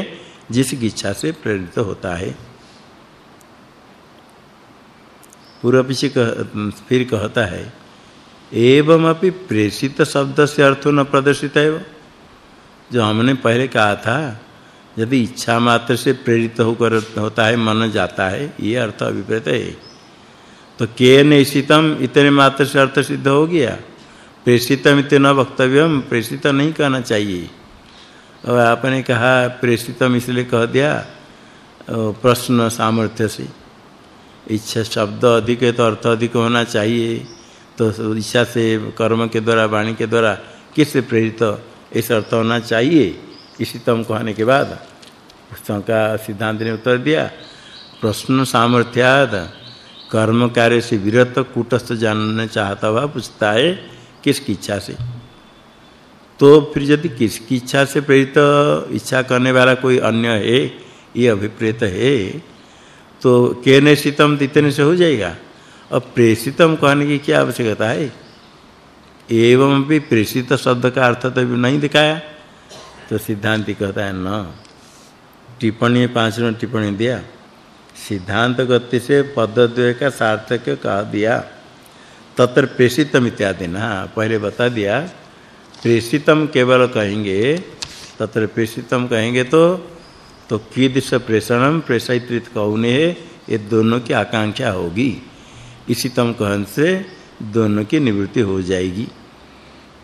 जिसकी इच्छा से प्रेरित होता है। पूर्व पीछे कह, फिर कहता है एवं अपि प्रेषित शब्द से अर्थ न प्रदर्शित है जो हमने पहले कहा था यदि इच्छा मात्र से प्रेरित होकर होता है मन जाता है ये अर्थ अभिप्रेत है। तो केन इशितम इतने मात्र से अर्थ सिद्ध हो गया। प्रेषितम इतना वक्तव्यम प्रेषित नहीं कहना चाहिए। और आपने कहा प्रेषितम इसलिए कह दिया प्रश्न सामर्थ्य से। इच्छा शब्द अधिक है तो अर्थ अधिक होना चाहिए। तो इच्छा से, कर्म के द्वारा, वाणी के द्वारा किस प्रेरित? इस अर्थ होना चाहिए। इसी तम कहने के बाद पुस्तक का सिद्धांत ने उत्तर दिया, प्रश्न सामर्थ्याद, कर्म कार्य से विरत, कूटस्थ जानना चाहता हुआ पूछता है किसकी इच्छा से? तो फिर यदि किसकी इच्छा से प्रेरित, इच्छा करने वाला कोई अन्य है, ये अभिप्रेत है तो केने सितम इतने से हो जाएगा। अब प्रेषितम कहने की क्या आवश्यकता है? एवं भी प्रेषित शब्द का अर्थ तो नहीं दिखाया। तो सिद्धांति कहता है, न, टिप्पणी पाँच नंबर टिप्पणी दिया। सिद्धांत गति से पदद्वय का सार्थक कह दिया। तत्र प्रेषितम इत्यादि, ना, पहले बता दिया। प्रेषितम केवल कहेंगे, तत्र प्रेषितम कहेंगे तो तो कीदृश प्रेषणम प्रेषित कौने ये दोनों की आकांक्षा होगी। इसी तम कहन से दोनों की निवृत्ति हो जाएगी।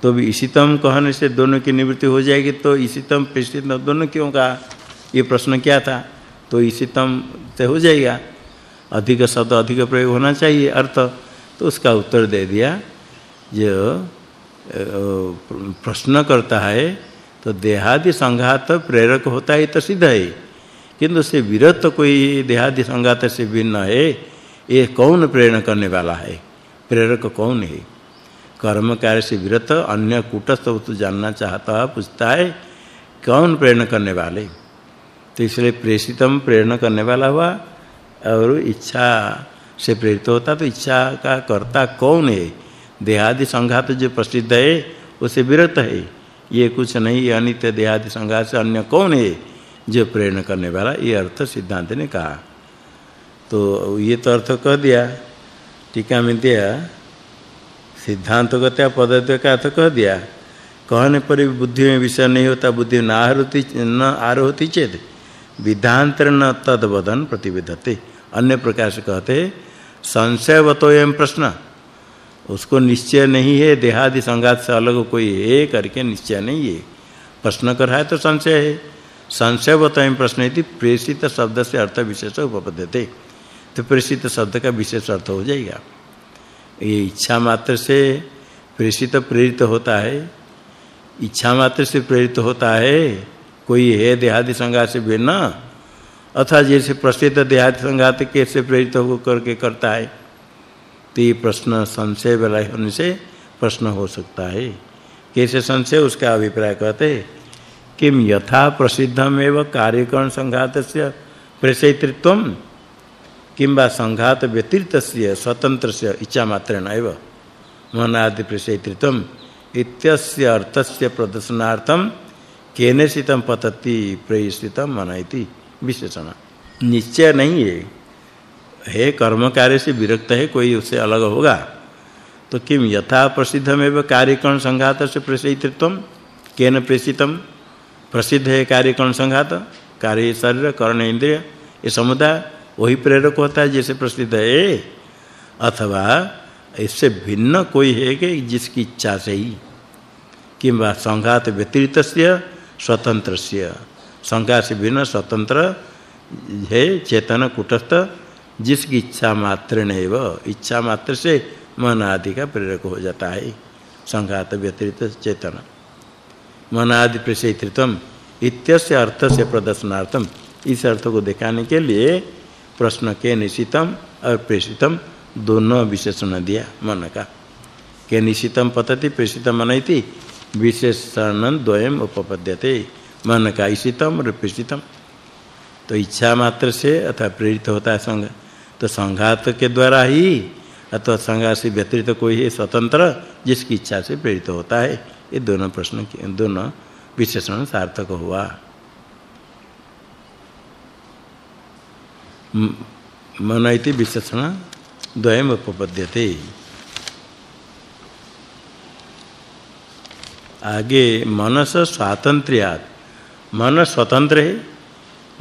तो भी इसी तम कहने से दोनों की निवृत्ति हो जाएगी तो इसी तम प्रेषित दोनों क्यों कहा? ये प्रश्न क्या था? तो इसी तम से हो जाएगा। अधिक शब्द अधिक प्रयोग होना चाहिए, अर्थ। तो उसका उत्तर दे दिया, जो प्रश्न करता है तो देहादि संघात प्रेरक होता है तो सिद्ध है। किंतु से विरत कोई देहादि संघात से भिन्न है, ये कौन प्रेरणा करने वाला है? प्रेरक कौन है? कर्म कार्य से विरत, अन्य कुटस्थ तो जानना चाहता है पूछता है, कौन प्रेरणा करने वाले? तो इसलिए प्रेषितम प्रेरणा करने वाला हुआ, और इच्छा से प्रेरित होता तो इच्छा का कर्ता कौन है? देहादि संघात जो प्रसिद्ध है, उसे विरत है। ये कुछ नहीं, ये अनित्य देहादि संघात से अन्य कौन है जो प्रेरणा करने वाला? ये अर्थ सिद्धांत ने कहा। तो ये तो अर्थ कह दिया। टीका में दिया। सिद्धांत गत्या पद्धति का अर्थ कह दिया। कहने पर भी बुद्धि में विषय नहीं होता, बुद्धि न आरोति न आरोति चेत। विधांतर न तदवदन प्रतिविधते। अन्य प्रकार से कहते संशयवतो एवं प्रश्न। उसको निश्चय नहीं है, देहादि संगात से अलग कोई है, करके निश्चय नहीं है। प्रश्न कर रहा है तो संशय है। संशयवतो एवं प्रश्न इति प्रेषित शब्द से अर्थ विशेष उपपद्यते। तो प्रेषित शब्द का विशेष अर्थ हो जाएगा। ये इच्छा मात्र से प्रेषित प्रेरित होता है। इच्छा मात्र से प्रेरित होता है, कोई है देहादि संघात से भिन्न? अथवा जैसे प्रसिद्ध देहादि संघात कैसे प्रेरित हो करके करता है? तो प्रश्न, संशय वाला होने से प्रश्न हो सकता है। कैसे संशय? उसका अभिप्राय कहते किम यथा प्रसिद्धमेव कार्यकरण संघातस्य प्रेषयित्वम किंबा संघात व्यतिरिक्तस्य स्वतंत्रस्य इच्छा मात्रेण एव। मनादि प्रसेतृतम इत्यस्य अर्थस्य प्रदर्शनार्थम केनेसितम पतति प्रेषितम मनाइति विशेषण। निश्चय नहीं है। हे कर्म कार्य से विरक्त है, कोई उससे अलग होगा? तो किम यथा प्रसिद्धमेव कार्यकरण संघात से प्रसिद्धत्वम केन प्रेषितम प्रसिद्ध है कार्यकरण संघात? कार्य शरीर, कर्ण इंद्रिय, ये समुदाय, वही प्रेरक होता है जैसे प्रसिद्ध है। अथवा इससे भिन्न कोई है कि जिसकी इच्छा से ही? किंवा संघात व्यतिरिक्तस्य स्वतंत्रस्य? संघात से भिन्न स्वतंत्र है, चेतन, कुटस्थ जिसकी इच्छा मात्र नैव इच्छा मात्र से मन आदि का प्रेरक हो जाता है। संघात व्यतिरिक्त चेतन। मन आदि प्रसेतृतम इत्यस्य अर्थ से प्रदर्शनार्थम, इस अर्थ को दिखाने के लिए प्रश्न के निशितम और प्रेषितम दोनों विशेषण दिया मन का। के निशितम पतति, प्रेषितम मनैति विशेषण द्वयम उपपद्यते। मन का इशितम और प्रेषितम। तो इच्छा मात्र से अथवा प्रेरित होता है संग तो संघात के द्वारा ही, अथवा संघात से व्यतिरिक्त कोई है स्वतंत्र, जिसकी इच्छा से प्रेरित होता है, ये दोनों प्रश्न दोनों विशेषण सार्थक हुआ। मन इति विशेषण द्वयम उपपद्यते। आगे, मनस स्वातंत्र्यात। मन स्वतंत्र है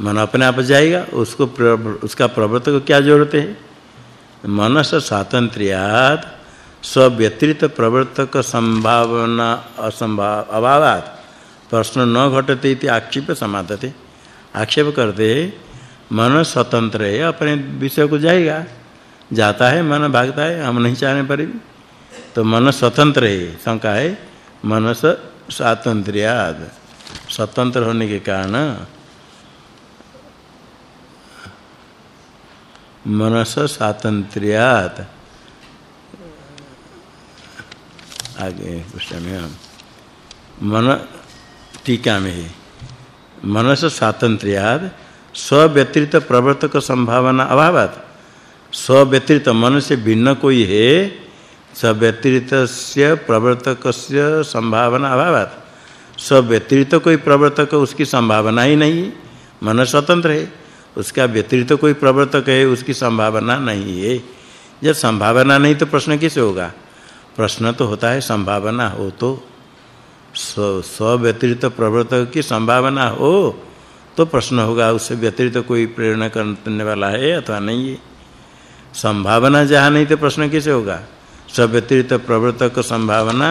मन अपने आप जाएगा, उसको उसका प्रवर्तक को क्या ज़रूरत है? मनस स्वातंत्र्यात व्यतिरिक्त प्रवर्तक संभावना, असंभाव, अभावात। प्रश्न न घटते इति आक्षेप समाधते आक्षेप करते, मन स्वतंत्र है, अपने विषय को जाएगा। जाता है, मन भागता है, हम नहीं चाहने पर भी। तो मन स्वतंत्र है, शंका है, मनस स्वातंत्र्याद स्वतंत्र होने के कारण मनस स्वातंत्र्यात आगे प्रश्न में मन, टीका में है। मनस स्वातंत्र्याद स्व प्रवर्तक संभावना अभावात। स्व मन से भिन्न कोई है। स्व प्रवर्तकस्य संभावना अभावात। स्व कोई प्रवर्तक उसकी संभावना ही नहीं। मन स्वतंत्र है। उसका व्यतिरिक्त कोई प्रवर्तक है, उसकी संभावना नहीं है। जब संभावना नहीं तो प्रश्न किसे होगा? प्रश्न तो होता है संभावना हो तो। स्व व्यतिरिक्त प्रवर्तक की संभावना हो तो प्रश्न होगा, उससे व्यतिरिक्त कोई प्रेरणा करने वाला है अथवा नहीं है। संभावना जहाँ नहीं तो प्रश्न कैसे होगा? स्व व्यतिरिक्त प्रवर्तक संभावना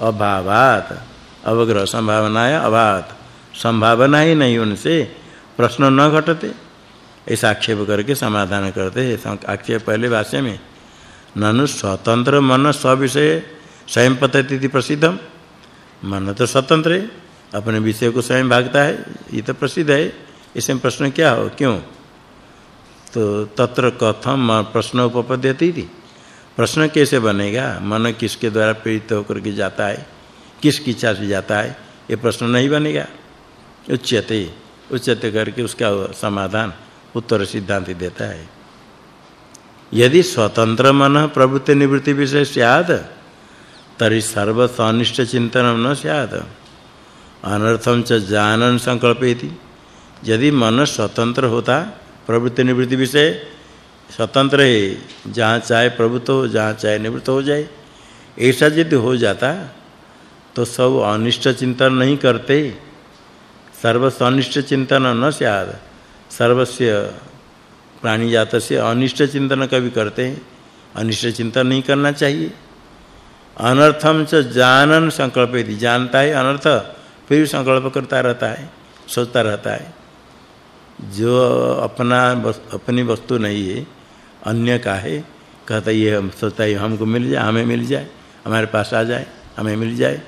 अभावात, अवग्रह संभावना है अभावात संभावना ही नहीं उनसे, प्रश्न न घटते। ऐसा आक्षेप करके समाधान करते हैं। आक्षेप पहले भाष्य में, ननु स्वतंत्र मन स्विषय स्वयं पतति प्रसिद्धम। मन तो स्वतंत्र है, अपने विषय को स्वयं भागता है, ये तो प्रसिद्ध है। इसमें प्रश्न क्या हो, क्यों? तो तत्र कथम प्रश्न उपपद्यति थी प्रश्न कैसे बनेगा? मन किसके द्वारा प्रेरित होकर के जाता है? किसकी इच्छा से जाता है? ये प्रश्न नहीं बनेगा। उच्यते उच्यते करके उसका समाधान। उत्तर सिद्धांत देता है। यदि स्वतंत्र मन प्रवृत्ति निवृत्ति विषय स्याद, तरी सर्व अनिष्ट चिंतन न स्याद। अनर्थम च जानन संकल्पेति यदि मन स्वतंत्र होता, प्रवृत्ति निवृत्ति विषय स्वतंत्र है, जहाँ चाहे प्रभुत्व हो, जहाँ चाहे निवृत्त हो जाए, ऐसा यदि हो जाता तो सब अनिष्ट चिंतन नहीं करते। सर्व अनिष्ट चिंतन न स्याद। सर्वस्य प्राणी जात से अनिष्ट चिंतन कभी करते हैं। अनिष्ट चिंतन नहीं करना चाहिए। अनर्थम च जानन संकल्प यदि जानता है, अनर्थ, फिर भी संकल्प करता रहता है, सोचता रहता है। जो अपना अपनी वस्तु नहीं है, अन्य का है, कहता ये हम, सोचता है हमको मिल जाए, हमें मिल जाए, हमारे पास आ जाए, हमें मिल जाए।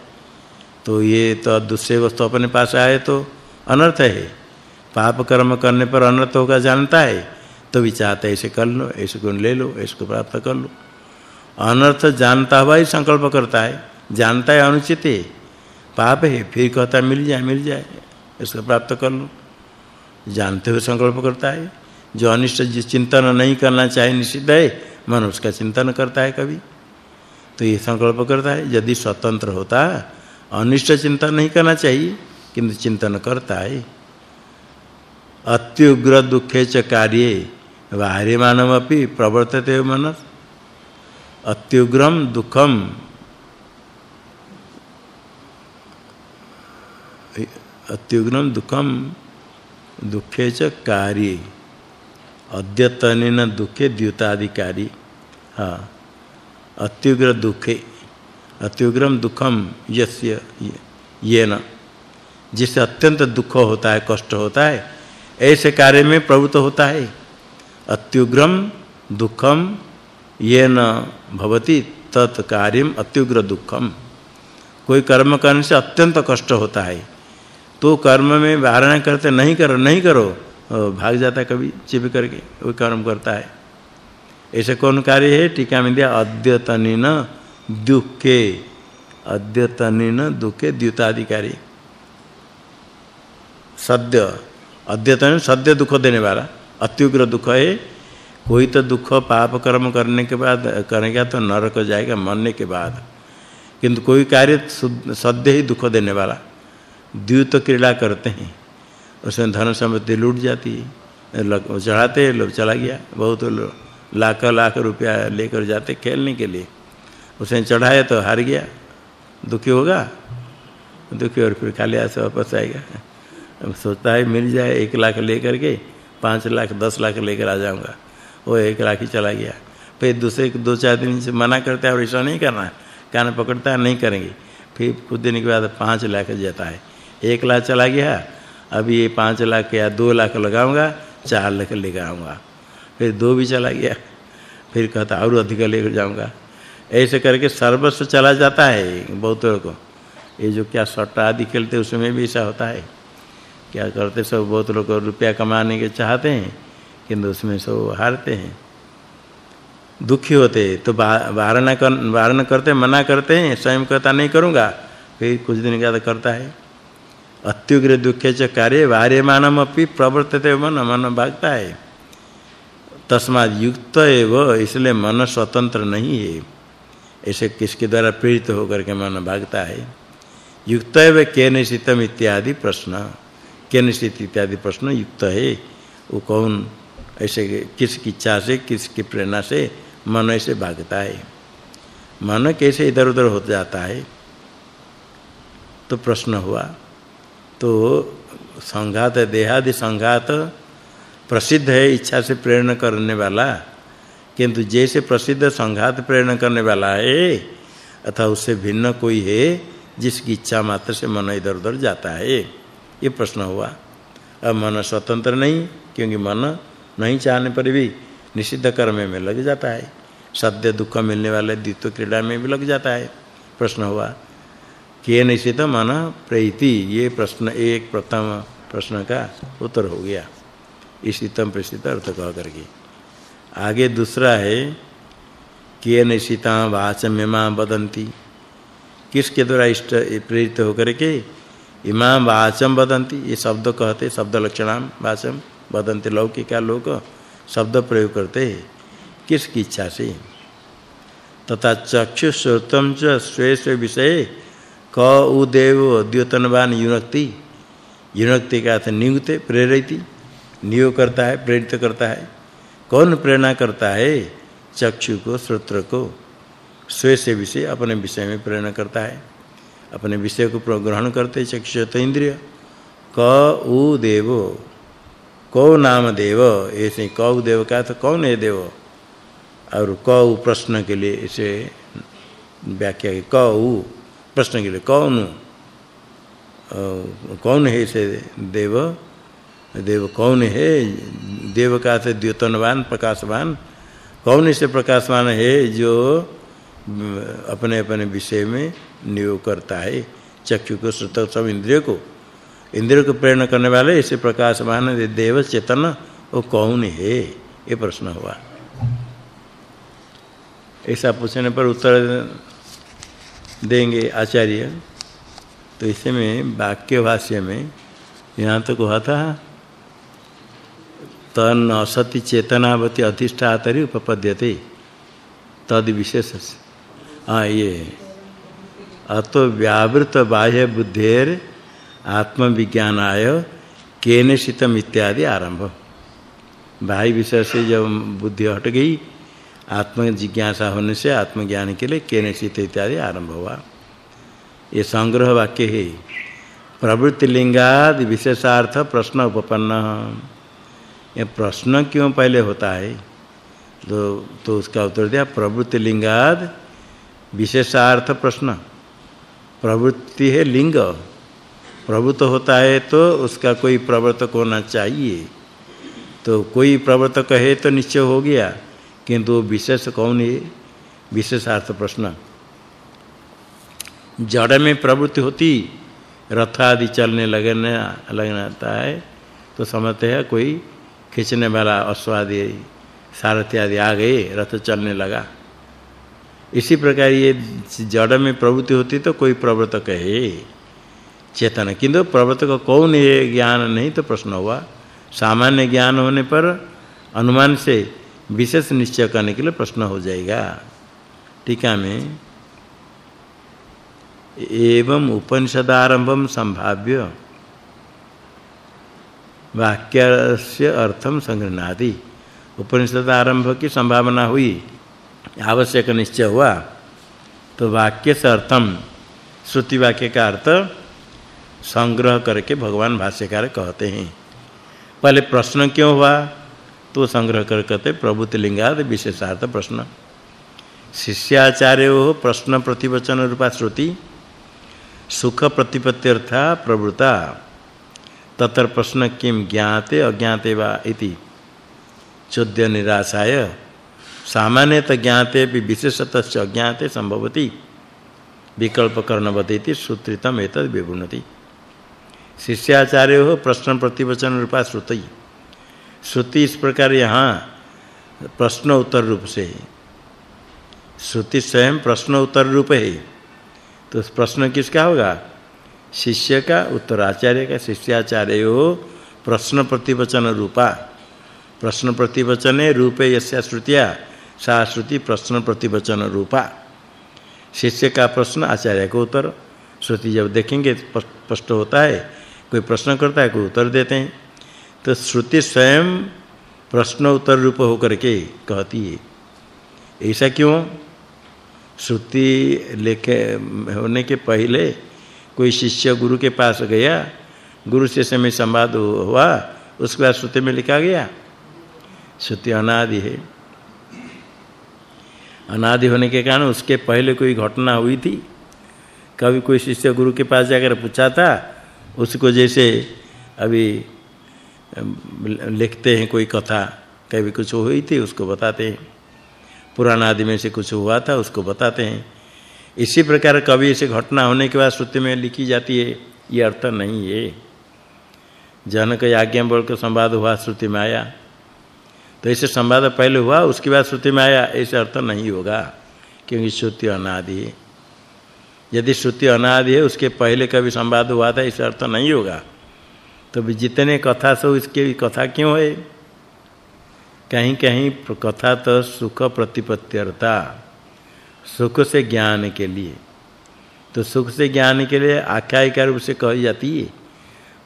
तो ये तो दूसरे वस्तु अपने पास आए तो अनर्थ है। पाप कर्म करने पर अनर्थ होगा, जानता है। तो भी चाहता है ऐसे कर लो, ऐसे गुण ले लो इसको प्राप्त कर लो। अनर्थ जानता हुआ ही संकल्प करता है। जानता है अनुचित है। पाप है, फिर कहता है, मिल जाए मिल जाए, इसको प्राप्त कर लो। जानते हुए संकल्प करता है। जो अनिष्ट जिस चिंतन नहीं करना चाहे, निषिद्ध है, मन उसका चिंतन करता है कभी। तो ये संकल्प करता है, यदि स्वतंत्र होता, अनिष्ट चिंतन नहीं करना चाहिए, किंतु चिंतन करता है। अत्युग्र दुखे च कार्ये बाह्यमानमपि प्रवर्तते मन। अत्युग्रम दुखम अत्युग्रम दुखम दुखे च कार्ये। अद्यतनेन दुखे द्युताधिकारी। हाँ। अत्युग्र दुखे। अत्युग्रम दुखम यस्य ये न जिससे अत्यंत दुख होता है, कष्ट होता है ऐसे कार्य में प्रवृत्त होता है। अत्युग्रम दुखम ये न भवति तत्कार्यम अत्युग्र दुखम। कोई कर्म करने से अत्यंत कष्ट होता है। तो कर्म में वारणा करते नहीं करो नहीं करो भाग जाता कभी चिप करके वो कर्म करता है। ऐसे कौन कार्य है? टीका में दिया, अद्यतनिन दुखे अद्यतनिन दुखे द्युताधिकारी। सद्य। अद्यतन सद्य दुख देने वाला, अत्युग्र दुख है। कोई तो दुख, पाप कर्म करने के बाद, करेगा तो नरक जाएगा मरने के बाद। किंतु कोई कार्य सद्य ही दुख देने वाला। द्यूत क्रीड़ा करते हैं। उसमें धन संपत्ति लूट जाती है। चढ़ाते लोग चला गया। बहुत लाख लाख रुपया लेकर जाते खेलने के लिए। उसने चढ़ाया तो हार गया। दुखी होगा? दुखी और फिर खाली ऐसे वापस आएगा। सोचता है, मिल जाए एक लाख लेकर के, पाँच लाख, दस लाख लेकर आ जाऊँगा। वो एक लाख ही चला गया। फिर दूसरे, दो चार दिन से मना करता है और ऐसा नहीं करना कान पकड़ता है, नहीं करेंगे। फिर कुछ दिन के बाद पाँच लाख जाता है। एक लाख चला गया अभी ये पाँच लाख या दो लाख लगाऊँगा, चार लाख लेकर आऊँगा। फिर दो भी चला गया। फिर कहता, और अधिक लेकर जाऊँगा। ऐसे करके सर्वस्व चला जाता है बहुत लोगों को। ये जो क्या सट्टा आदि खेलते उसमें भी ऐसा होता है। क्या करते सब? बहुत लोग रुपया कमाने के चाहते हैं, किंतु उसमें सब हारते हैं। दुखी होते तो वारणा कर, वारण करते मना करते हैं, स्वयं कहता नहीं करूँगा, फिर कुछ दिन के बाद करता है। अत्युग्र दुखे च कार्य वार्यमानम अपि प्रवर्तते मन मन भागता है। तस्माद युक्त एव, इसलिए मन स्वतंत्र नहीं है। ऐसे किसके द्वारा प्रेरित होकर के मन भागता है? युक्त एव केन सितम इत्यादि प्रश्न। केन सित इत्यादि प्रश्न युक्त है। वो कौन ऐसे किसकी इच्छा से, किसकी प्रेरणा से मन ऐसे भागता है। मन कैसे इधर-उधर हो जाता है? तो प्रश्न हुआ तो संघात, देहादि संघात प्रसिद्ध है इच्छा से प्रेरणा करने वाला। किंतु जैसे प्रसिद्ध संघात प्रेरणा करने वाला है अथवा उससे भिन्न कोई है जिसकी इच्छा मात्र से मन इधर-उधर जाता है। ये प्रश्न हुआ। अब मन स्वतंत्र नहीं, क्योंकि मन नहीं चाहने पर भी निषिद्ध कर्म में लग जाता है। सद्य दुख मिलने वाले द्वित्व क्रीड़ा में भी लग जाता है। प्रश्न हुआ के निषिद्ध मन प्रीति ये प्रश्न, एक प्रथम प्रश्न का उत्तर हो गया। इसितम प्रसिद्ध अर्थ कह करके। आगे दूसरा है के निशिता वाचम्यमा वदंती किसके द्वारा इष्ट प्रेरित होकर के इमाम वाचम वदंती ये शब्द कहते, शब्द लक्षणाम वाचम वदंती लौकिका लोग शब्द प्रयोग करते, किसकी इच्छा से? तथा चक्षु श्रोतम च स्वे विषय, क उदेव द्योतनवान युनक्ति। युनक्ति का अर्थ नियुक्त, प्रेरित, नियोग करता है, प्रेरित करता है। कौन प्रेरणा करता है? चक्षु को, श्रोत्र को। स्वे से विषय अपने विषय में प्रेरणा करता है। अपने विषय को ग्रहण करते चक्षुत इंद्रिय। क, उ, देव। कौ नाम देव, ऐसे कौ देव का तो कौन है देव? और कौ प्रश्न के लिए इसे व्याख्या कौ प्रश्न के लिए कौन? कौन है इसे देव? देव कौन है? देव का से द्योतनवान, प्रकाशवान। कौन इसे प्रकाशवान है जो अपने अपने विषय में नियोग करता है। चक्षु को श्रुत सब इंद्रिय को। इंद्रिय को प्रेरणा करने वाले इसे प्रकाशमान देव चेतन, वो कौन है? ये प्रश्न हुआ। ऐसा पूछने पर उत्तर देंगे आचार्य। तो इसे में वाक्य भाष्य में, यहाँ तो कहा था, तन असति चेतनावती अधिष्ठातरि उपपद्यते। तद विशेष। हाँ ये। अतो व्यावृत बाह्य बुद्धेर आत्मविज्ञानाय केनशितम इत्यादि आरंभ बाह्य विषय से जब बुद्धि हट गई आत्म जिज्ञासा होने से आत्मज्ञान के लिए केनशित इत्यादि आरंभ हुआ। ये संग्रह वाक्य है। प्रवृत्ति लिंगाद विशेषार्थ प्रश्न उपपन्न। ये प्रश्न क्यों पहले होता है? तो तो उसका उत्तर दिया, प्रवृत्ति लिंगाद विशेषार्थ प्रश्न। प्रवृत्ति है लिंग। प्रभुत्व होता है तो उसका कोई प्रवर्तक होना चाहिए। तो कोई प्रवर्तक है तो निश्चय हो गया। किंतु विशेष कौन है? विशेषार्थ प्रश्न। जड़ में प्रवृत्ति होती, रथ आदि चलने लगने, लगता है तो समझते हैं कोई खींचने वाला अश्वादि, सारथी आदि आ गए, रथ चलने लगा। इसी प्रकार ये जड़ में प्रवृत्ति होती तो कोई प्रवर्तक है। चेतन किंतु प्रवर्तक कौन है? ज्ञान नहीं तो प्रश्न हुआ। सामान्य ज्ञान होने पर अनुमान से विशेष निश्चय करने के लिए प्रश्न हो जाएगा। टीका में एवं उपनिषदारंभम संभाव्य वाक्य से अर्थम संग्रहणादि उपनिषद आरंभ की संभावना हुई। आवश्यक निश्चय हुआ। तो वाक्य से अर्थम, श्रुति वाक्य का अर्थ, संग्रह करके भगवान भाष्यकार कहते हैं। पहले प्रश्न क्यों हुआ? तो संग्रह कर कहते प्रभुति लिंगाद विशेषार्थ प्रश्न। शिष्याचार्यो प्रश्न प्रतिवचन रूपा श्रुति, सुख प्रतिपत्त्यर्था प्रवृत्ता, तत्र प्रश्न किम ज्ञाते अज्ञाते वा इति। चोद्य निराशाय सामान्यतः ज्ञाते भी विशेषतः अज्ञाते संभवति। विकल्प कर्णवतीति सूत्रितम एतद् विभुनति शिष्याचार्य हो प्रश्न प्रतिवचन रूपा श्रुति। श्रुति इस प्रकार यहाँ प्रश्न उत्तर रूप से है। श्रुति स्वयं प्रश्न उत्तर रूप है। तो प्रश्न किसका होगा? शिष्य का, उत्तराचार्य का, शिष्याचार्य हो प्रश्न प्रतिवचन रूपा। प्रश्न प्रतिवचने रूपे यस्या सा श्रुति प्रश्न प्रतिवचन रूपा। शिष्य का प्रश्न आचार्य को उत्तर। श्रुति जब देखेंगे स्पष्ट होता है। कोई प्रश्न करता है, कोई उत्तर देते हैं। तो श्रुति स्वयं प्रश्न उत्तर रूप होकर के कहती है। ऐसा क्यों? श्रुति लेके होने के पहले कोई शिष्य गुरु के पास गया, गुरु से समय संवाद हुआ, उसके बाद श्रुति में लिखा गया। श्रुति अनादि है। अनादि होने के कारण उसके पहले कोई घटना हुई थी। कभी कोई शिष्य गुरु के पास जाकर पूछा था उसको जैसे अभी लिखते हैं कोई कथा, कभी कुछ हुई थी उसको बताते हैं। पुराना आदि में से कुछ हुआ था उसको बताते हैं। इसी प्रकार कभी से घटना होने के बाद श्रुति में लिखी जाती है, ये अर्थ नहीं है। जनक आज्ञा बोल के संवाद हुआ, श्रुति में आया। तो ऐसे संवाद पहले हुआ, उसके बाद श्रुति में आया, ऐसे अर्थ नहीं होगा, क्योंकि श्रुति अनादि है। यदि श्रुति अनादि है, उसके पहले कभी संवाद हुआ था, इस अर्थ नहीं होगा। तो भी जितने कथा सो इसके कथा क्यों है? कहीं कहीं कथा तो सुख प्रतिपत्त्यर्था, सुख से ज्ञान के लिए। तो सुख से ज्ञान के लिए आख्यायिका रूप से कही जाती है।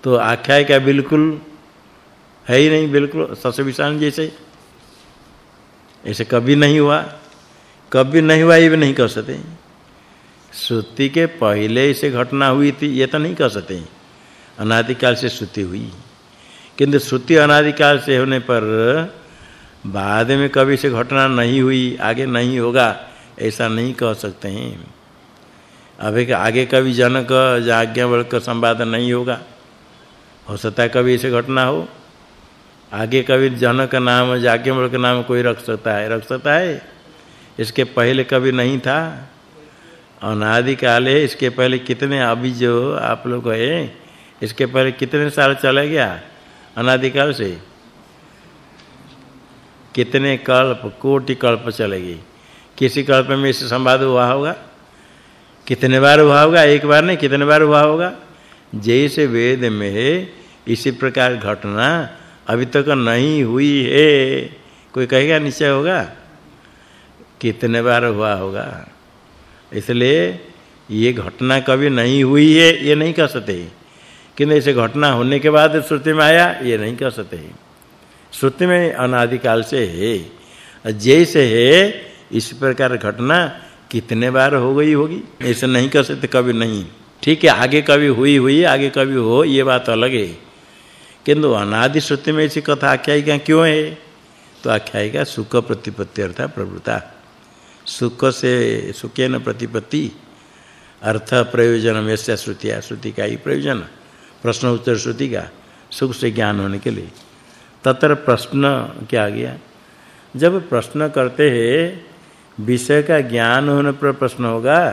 तो आख्यायिका बिल्कुल है ही नहीं, बिल्कुल सस विषाण जैसे। ऐसे कभी नहीं हुआ, कभी नहीं हुआ, ये भी नहीं कह सकते। श्रुति के पहले से घटना हुई थी, ये तो नहीं कह सकते। अनादिकाल से श्रुति हुई। किंतु श्रुति अनादिकाल से होने पर बाद में कभी से घटना नहीं हुई, आगे नहीं होगा, ऐसा नहीं कह सकते हैं। अभी आगे कभी जनक आज्ञा का संवाद नहीं होगा। हो सकता है कभी ऐसे घटना हो। आगे कभी जनक नाम याज्ञवल्क नाम कोई रख सकता है? रख सकता है। इसके पहले कभी नहीं था। अनादि काल है, इसके पहले कितने अभी जो आप लोग है? इसके पहले कितने साल चला गया अनादि काल से? कितने कल्प, कोटि कल्प चलेगी किसी कल्प में इस संवाद हुआ होगा? कितने बार हुआ होगा? एक बार नहीं, कितने बार हुआ होगा? जैसे वेद में है, इसी प्रकार घटना अभी तक नहीं हुई है। कोई कहेगा, निश्चय होगा? कितने बार हुआ होगा? इसलिए ये घटना कभी नहीं हुई है, ये नहीं कह सकते। किंतु ऐसे घटना होने के बाद श्रुति में आया, ये नहीं कह सकते। श्रुति में अनादि काल से है। जैसे है, इस प्रकार घटना कितने बार हो गई होगी? ऐसे नहीं कह सकते, कभी नहीं। ठीक है, आगे कभी हुई हुई आगे कभी हो, ये बात अलग है। किंतु अनादि श्रुति में ऐसी कथा आख्यायिका क्यों है? तो आख्यायिका सुख प्रतिपत्ति अर्थात प्रवृत्ता। सुख से सुखेन प्रतिपत्ति अर्थ प्रयोजन यस्य श्रुतिया। श्रुति का ही प्रयोजन। प्रश्न उत्तर श्रुति का। सुख से ज्ञान होने के लिए। तत्र प्रश्न क्या गया? जब प्रश्न करते हैं, विषय का ज्ञान होने पर प्रश्न होगा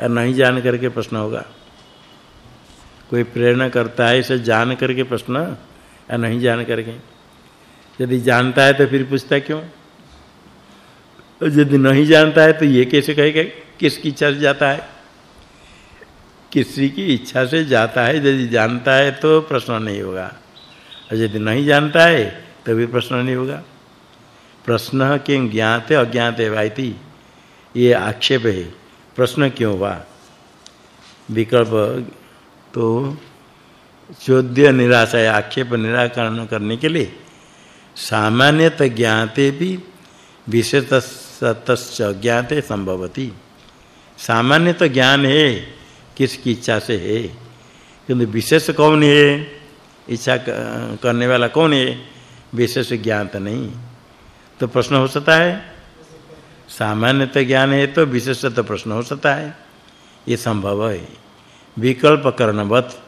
या नहीं जान करके प्रश्न होगा? कोई प्रेरणा करता है इसे जान करके प्रश्न? या नहीं जान करके। यदि जानता है तो फिर पूछता क्यों? यदि नहीं जानता है तो ये कैसे कहेगा किसकी इच्छा से जाता है? किसी की इच्छा से जाता है, यदि जानता है तो प्रश्न नहीं होगा। और यदि नहीं जानता है तो भी प्रश्न नहीं होगा। प्रश्न के ज्ञाते अज्ञाते वाइति ये आक्षेप है। प्रश्न क्यों हुआ? विकल्प तो चौद्य निराशा है आक्षेप निराकरण करने के लिए सामान्यत ज्ञाते भी विशेषतश्च ज्ञाते संभवती। सामान्य तो ज्ञान है, किसकी इच्छा से है? किंतु विशेष कौन है? इच्छा करने वाला कौन है? विशेष ज्ञात नहीं। तो प्रश्न हो सकता है सामान्य तो ज्ञान है तो विशेष तो प्रश्न हो सकता है। ये संभव है। विकल्प करणवत।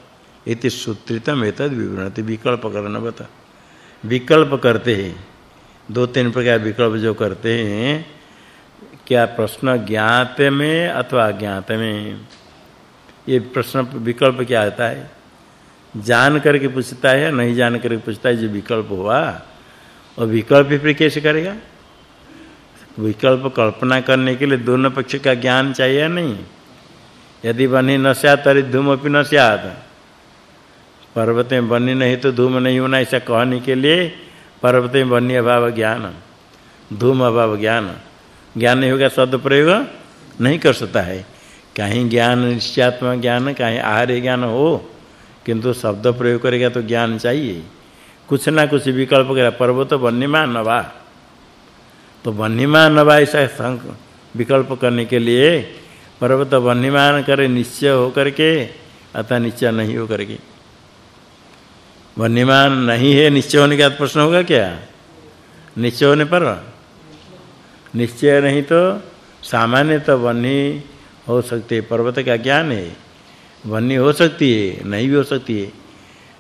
इति सूत्रितम एतद विवरणति विकल्प करणवत विकल्प करते हैं। दो तीन प्रकार विकल्प जो करते हैं, क्या प्रश्न ज्ञात में अथवा अज्ञात में? ये प्रश्न विकल्प क्या आता है? जान करके पूछता है नहीं जान करके पूछता है? जो विकल्प हुआ और विकल्प फिर कैसे करेगा? विकल्प कल्पना करने के लिए दोनों पक्ष का ज्ञान चाहिए नहीं? यदि बनी न स्यात् तरी धूम अपि न स्यात् पर्वत में बनी नहीं तो धूम नहीं होना, ऐसा कहने के लिए पर्वत में बनी अभाव ज्ञान। धूम अभाव ज्ञान। ज्ञान नहीं होगा शब्द प्रयोग नहीं कर सकता है। कहीं ज्ञान निश्चयात्मक ज्ञान, कहीं आहार्य ज्ञान हो, किंतु शब्द प्रयोग करेगा तो ज्ञान चाहिए। कुछ ना कुछ विकल्प करेगा, पर्वत बन्नीमा नवा। तो बन्नीमा नवा ऐसा विकल्प करने के लिए पर्वत बन्नीमान करे, निश्चय हो करके अतः निश्चय नहीं हो करके वन्यमान नहीं है, निश्चय होने के प्रश्न होगा क्या? निश्चय होने पर? निश्चय नहीं तो सामान्य तो वन्य हो सकते पर्वत का ज्ञान है। वन्य हो सकती है, नहीं भी हो सकती है।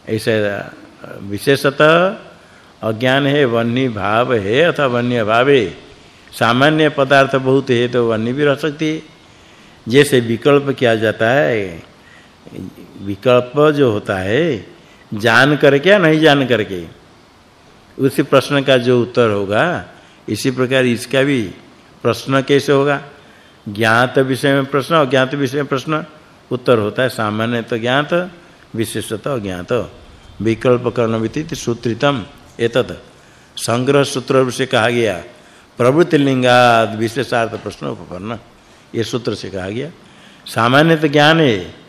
ऐसे विशेषतः अज्ञान है वन्य भाव है अथवा वन्य भाव सामान्य पदार्थ बहुत है तो वन्य भी रह सकती है। जैसे विकल्प किया जाता है, विकल्प जो होता है जान करके या नहीं जान करके? उसी प्रश्न का जो उत्तर होगा, इसी प्रकार इसका भी प्रश्न कैसे होगा? ज्ञात विषय में प्रश्न, अज्ञात विषय में प्रश्न, उत्तर होता है सामान्य तो ज्ञात, विशेषतः अज्ञात। विकल्प कर्ण विदित सूत्रितम एतद संग्रह सूत्र से कहा गया, प्रवृत्ति लिंगाद विशेषार्थ प्रश्न उपपन्न। ये सूत्र से कहा गया। सामान्य तो ज्ञान है।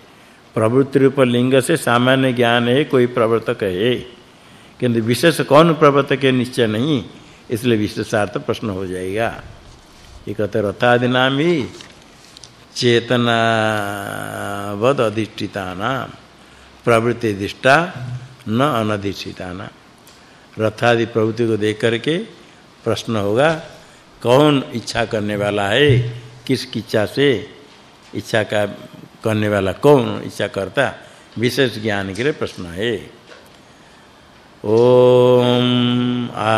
प्रवृत्ति रूप लिंग से सामान्य ज्ञान है, कोई प्रवर्तक है। किंतु विशेष कौन प्रवर्तक है, निश्चय नहीं। इसलिए विशेषार्थ प्रश्न हो जाएगा। ये कहते रथादि नाम ही चेतनावद अधिष्ठिता नाम प्रवृत्ति दिष्टा न अनधिष्ठिता नाम रथादि प्रवृत्ति को देख करके प्रश्न होगा, कौन इच्छा करने वाला है? किस इच्छा से? इच्छा का करने वाला कौन? इच्छा करता विशेष ज्ञान के लिए प्रश्न है। ओम आ